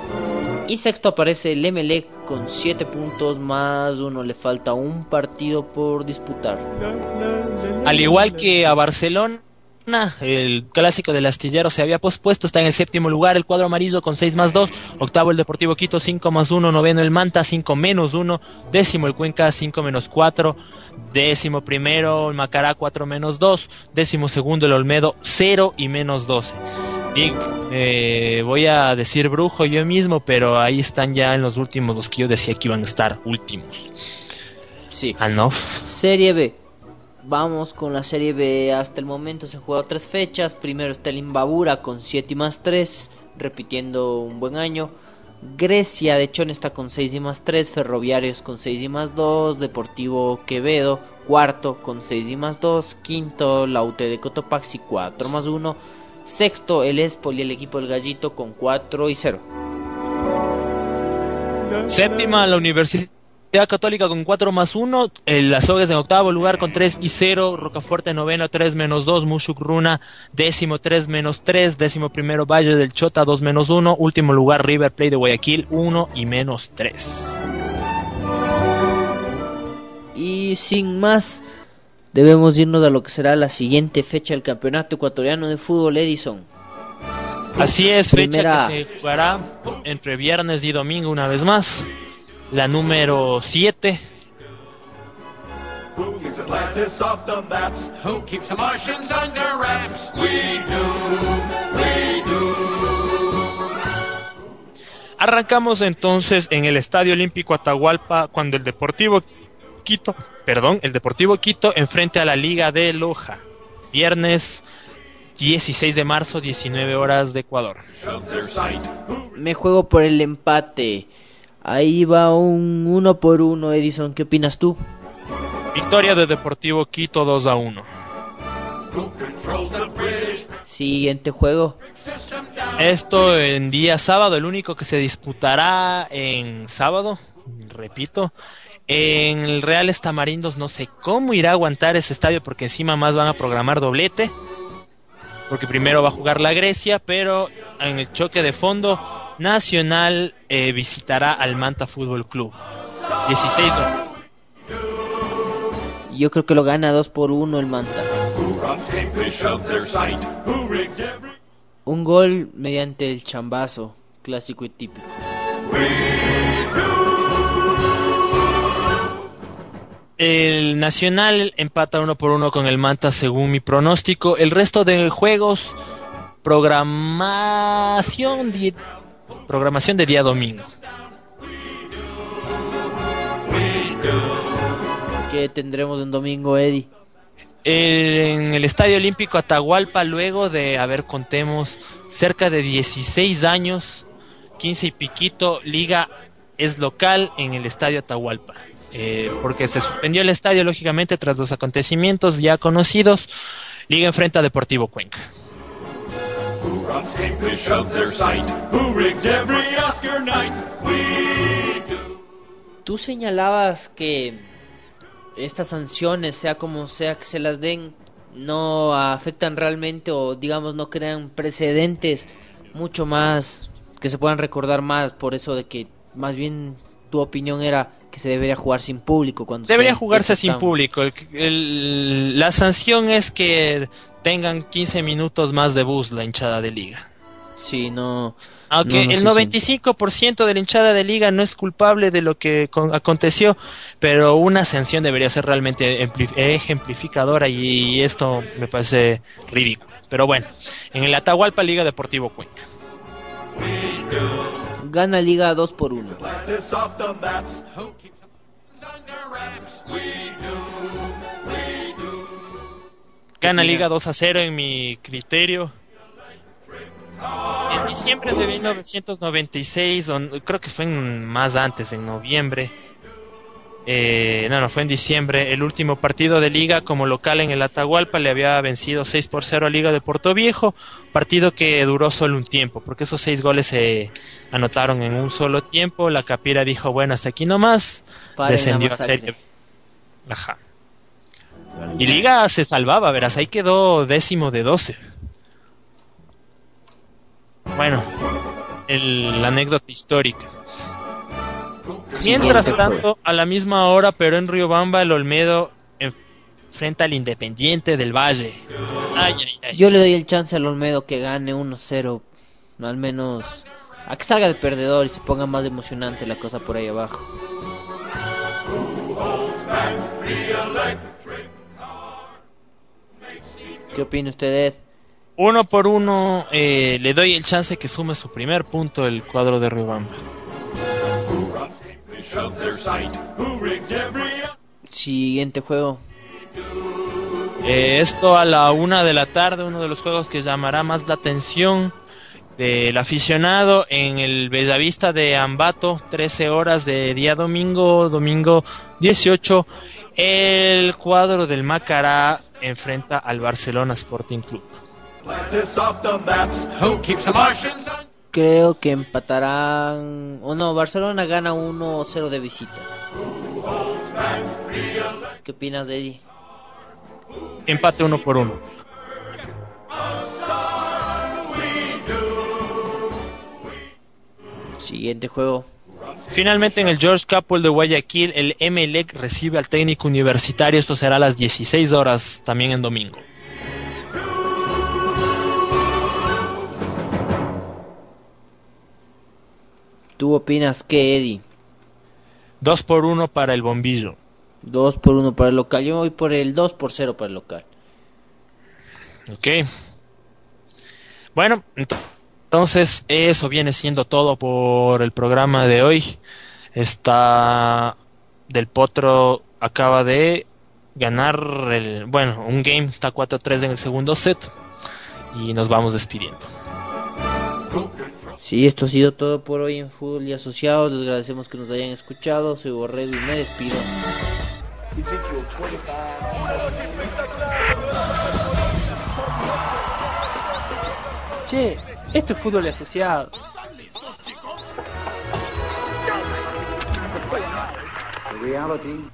Y sexto aparece el MLE con 7 puntos más 1. Le falta un partido por disputar. Al igual que a Barcelona, el clásico del astillero se había pospuesto, está en el séptimo lugar el cuadro amarillo con 6 más 2, octavo el Deportivo Quito 5 más 1, noveno el Manta 5 menos 1, décimo el Cuenca 5 menos 4, décimo primero el Macará 4 menos 2, décimo segundo el Olmedo 0 y menos 12. Dick, eh, voy a decir brujo yo mismo, pero ahí están ya en los últimos los que yo decía que iban a estar últimos. Sí. Ah, no. Serie B. Vamos con la Serie B. Hasta el momento se han jugado tres fechas. Primero está el Imbabura con 7 y más 3, repitiendo un buen año. Grecia de Chon está con 6 y más 3, Ferroviarios con 6 y más 2, Deportivo Quevedo cuarto con 6 y más 2, quinto la UT de Cotopaxi 4 más 1, sexto el Espol y el equipo del Gallito con 4 y 0. Séptima, la Universidad Católica con 4 más 1. El Azogues en octavo lugar con 3 y 0. Rocafuerte noveno, 3 menos 2. Mushuk Runa décimo, 3 menos 3. Décimo primero, Valle del Chota, 2 menos 1. Último lugar, River Plate de Guayaquil, 1 y menos 3. Y sin más, debemos irnos a lo que será la siguiente fecha del Campeonato Ecuatoriano de Fútbol Edison. Así es, fecha Primera. que se jugará entre viernes y domingo una vez más. La número 7. Who keeps Atlantis off the maps? Who keeps the Martians under wraps? We do, we do. Arrancamos entonces en el Estadio Olímpico Atahualpa cuando el Deportivo Quito, perdón, el Deportivo Quito enfrente a la Liga de Loja. Viernes 16 de marzo, 19 horas de Ecuador. Me juego por el empate. Ahí va un uno por uno, Edison. ¿Qué opinas tú? Victoria de Deportivo Quito 2 a 1. Siguiente juego. Esto en día sábado, el único que se disputará en sábado, repito, en el Real Estamarindos no sé cómo irá a aguantar ese estadio porque encima más van a programar doblete, porque primero va a jugar la Grecia, pero en el choque de fondo Nacional eh, visitará al Manta Fútbol Club. 16 horas. Yo creo que lo gana 2 por 1 el Manta. Un gol mediante el chambazo, clásico y típico. El Nacional empata uno por uno con el Manta según mi pronóstico. El resto de juegos, programación, programación de día domingo. ¿Qué tendremos en domingo, Eddie? En el Estadio Olímpico Atahualpa, luego de, a ver, contemos, cerca de 16 años, 15 y piquito, Liga es local en el Estadio Atahualpa. Eh, porque se suspendió el estadio, lógicamente, tras los acontecimientos ya conocidos. Liga enfrenta a Deportivo Cuenca. Who runs their sight? Who rigged every Oscar night? We do. Tú señalabas que estas sanciones, sea como sea que se las den, no afectan realmente o digamos no crean precedentes mucho más que se puedan recordar más por eso de que más bien tu opinión era que se debería jugar sin público cuando Debería se- jugarse sin público. El- el- la sanción es que tengan 15 minutos más de bus la hinchada de liga. Sí, no. Aunque no, no el se siente. 95% de la hinchada de liga no es culpable de lo que con- aconteció, pero una sanción debería ser realmente empli- ejemplificadora y esto me parece ridículo. Pero bueno, en el Atahualpa Liga Deportivo Cuenca. Gana Liga 2 por 1. This off the maps. Who keeps the under wraps? We do. We do. Gana Liga 2 a 0 en mi criterio. En diciembre de 1996, o n- creo que fue en- más antes, en noviembre. Eh, no, no, fue en diciembre. El último partido de Liga como local en el Atahualpa le había vencido 6 por 0 a Liga de Puerto Viejo. Partido que duró solo un tiempo, porque esos seis goles se anotaron en un solo tiempo. La Capira dijo, bueno, hasta aquí nomás. Paren Descendió a serie. Ajá. Y Liga se salvaba, verás, ahí quedó décimo de 12. Bueno, el- la anécdota histórica. Mientras tanto, a la misma hora, pero en Riobamba, el Olmedo enfrenta al Independiente del Valle. Ay, ay, ay. Yo le doy el chance al Olmedo que gane 1-0. Al menos a que salga de perdedor y se ponga más emocionante la cosa por ahí abajo. ¿Qué opina usted, Ed? Uno por uno, eh, le doy el chance que sume su primer punto el cuadro de Riobamba. Siguiente juego. Eh, esto a la una de la tarde, uno de los juegos que llamará más la atención del aficionado en el Bellavista de Ambato, 13 horas de día domingo, domingo 18. El cuadro del Macará enfrenta al Barcelona Sporting Club. Creo que empatarán. O no, Barcelona gana 1-0 de visita. ¿Qué opinas de Eddie? Empate uno por uno. Siguiente juego. Finalmente en el George Capwell de Guayaquil, el Emelec recibe al técnico universitario. Esto será a las 16 horas, también en domingo. ¿Tú opinas que Eddie? 2 por 1 para el bombillo. 2 por 1 para el local. Yo voy por el 2 por 0 para el local. Ok. Bueno, ent- entonces eso viene siendo todo por el programa de hoy. Está del Potro acaba de ganar el, bueno, un game, está 4-3 en el segundo set y nos vamos despidiendo. Sí, esto ha sido todo por hoy en Fútbol y Asociados. Les agradecemos que nos hayan escuchado. Soy Borrego y me despido. Che, esto es fútbol asociado. reality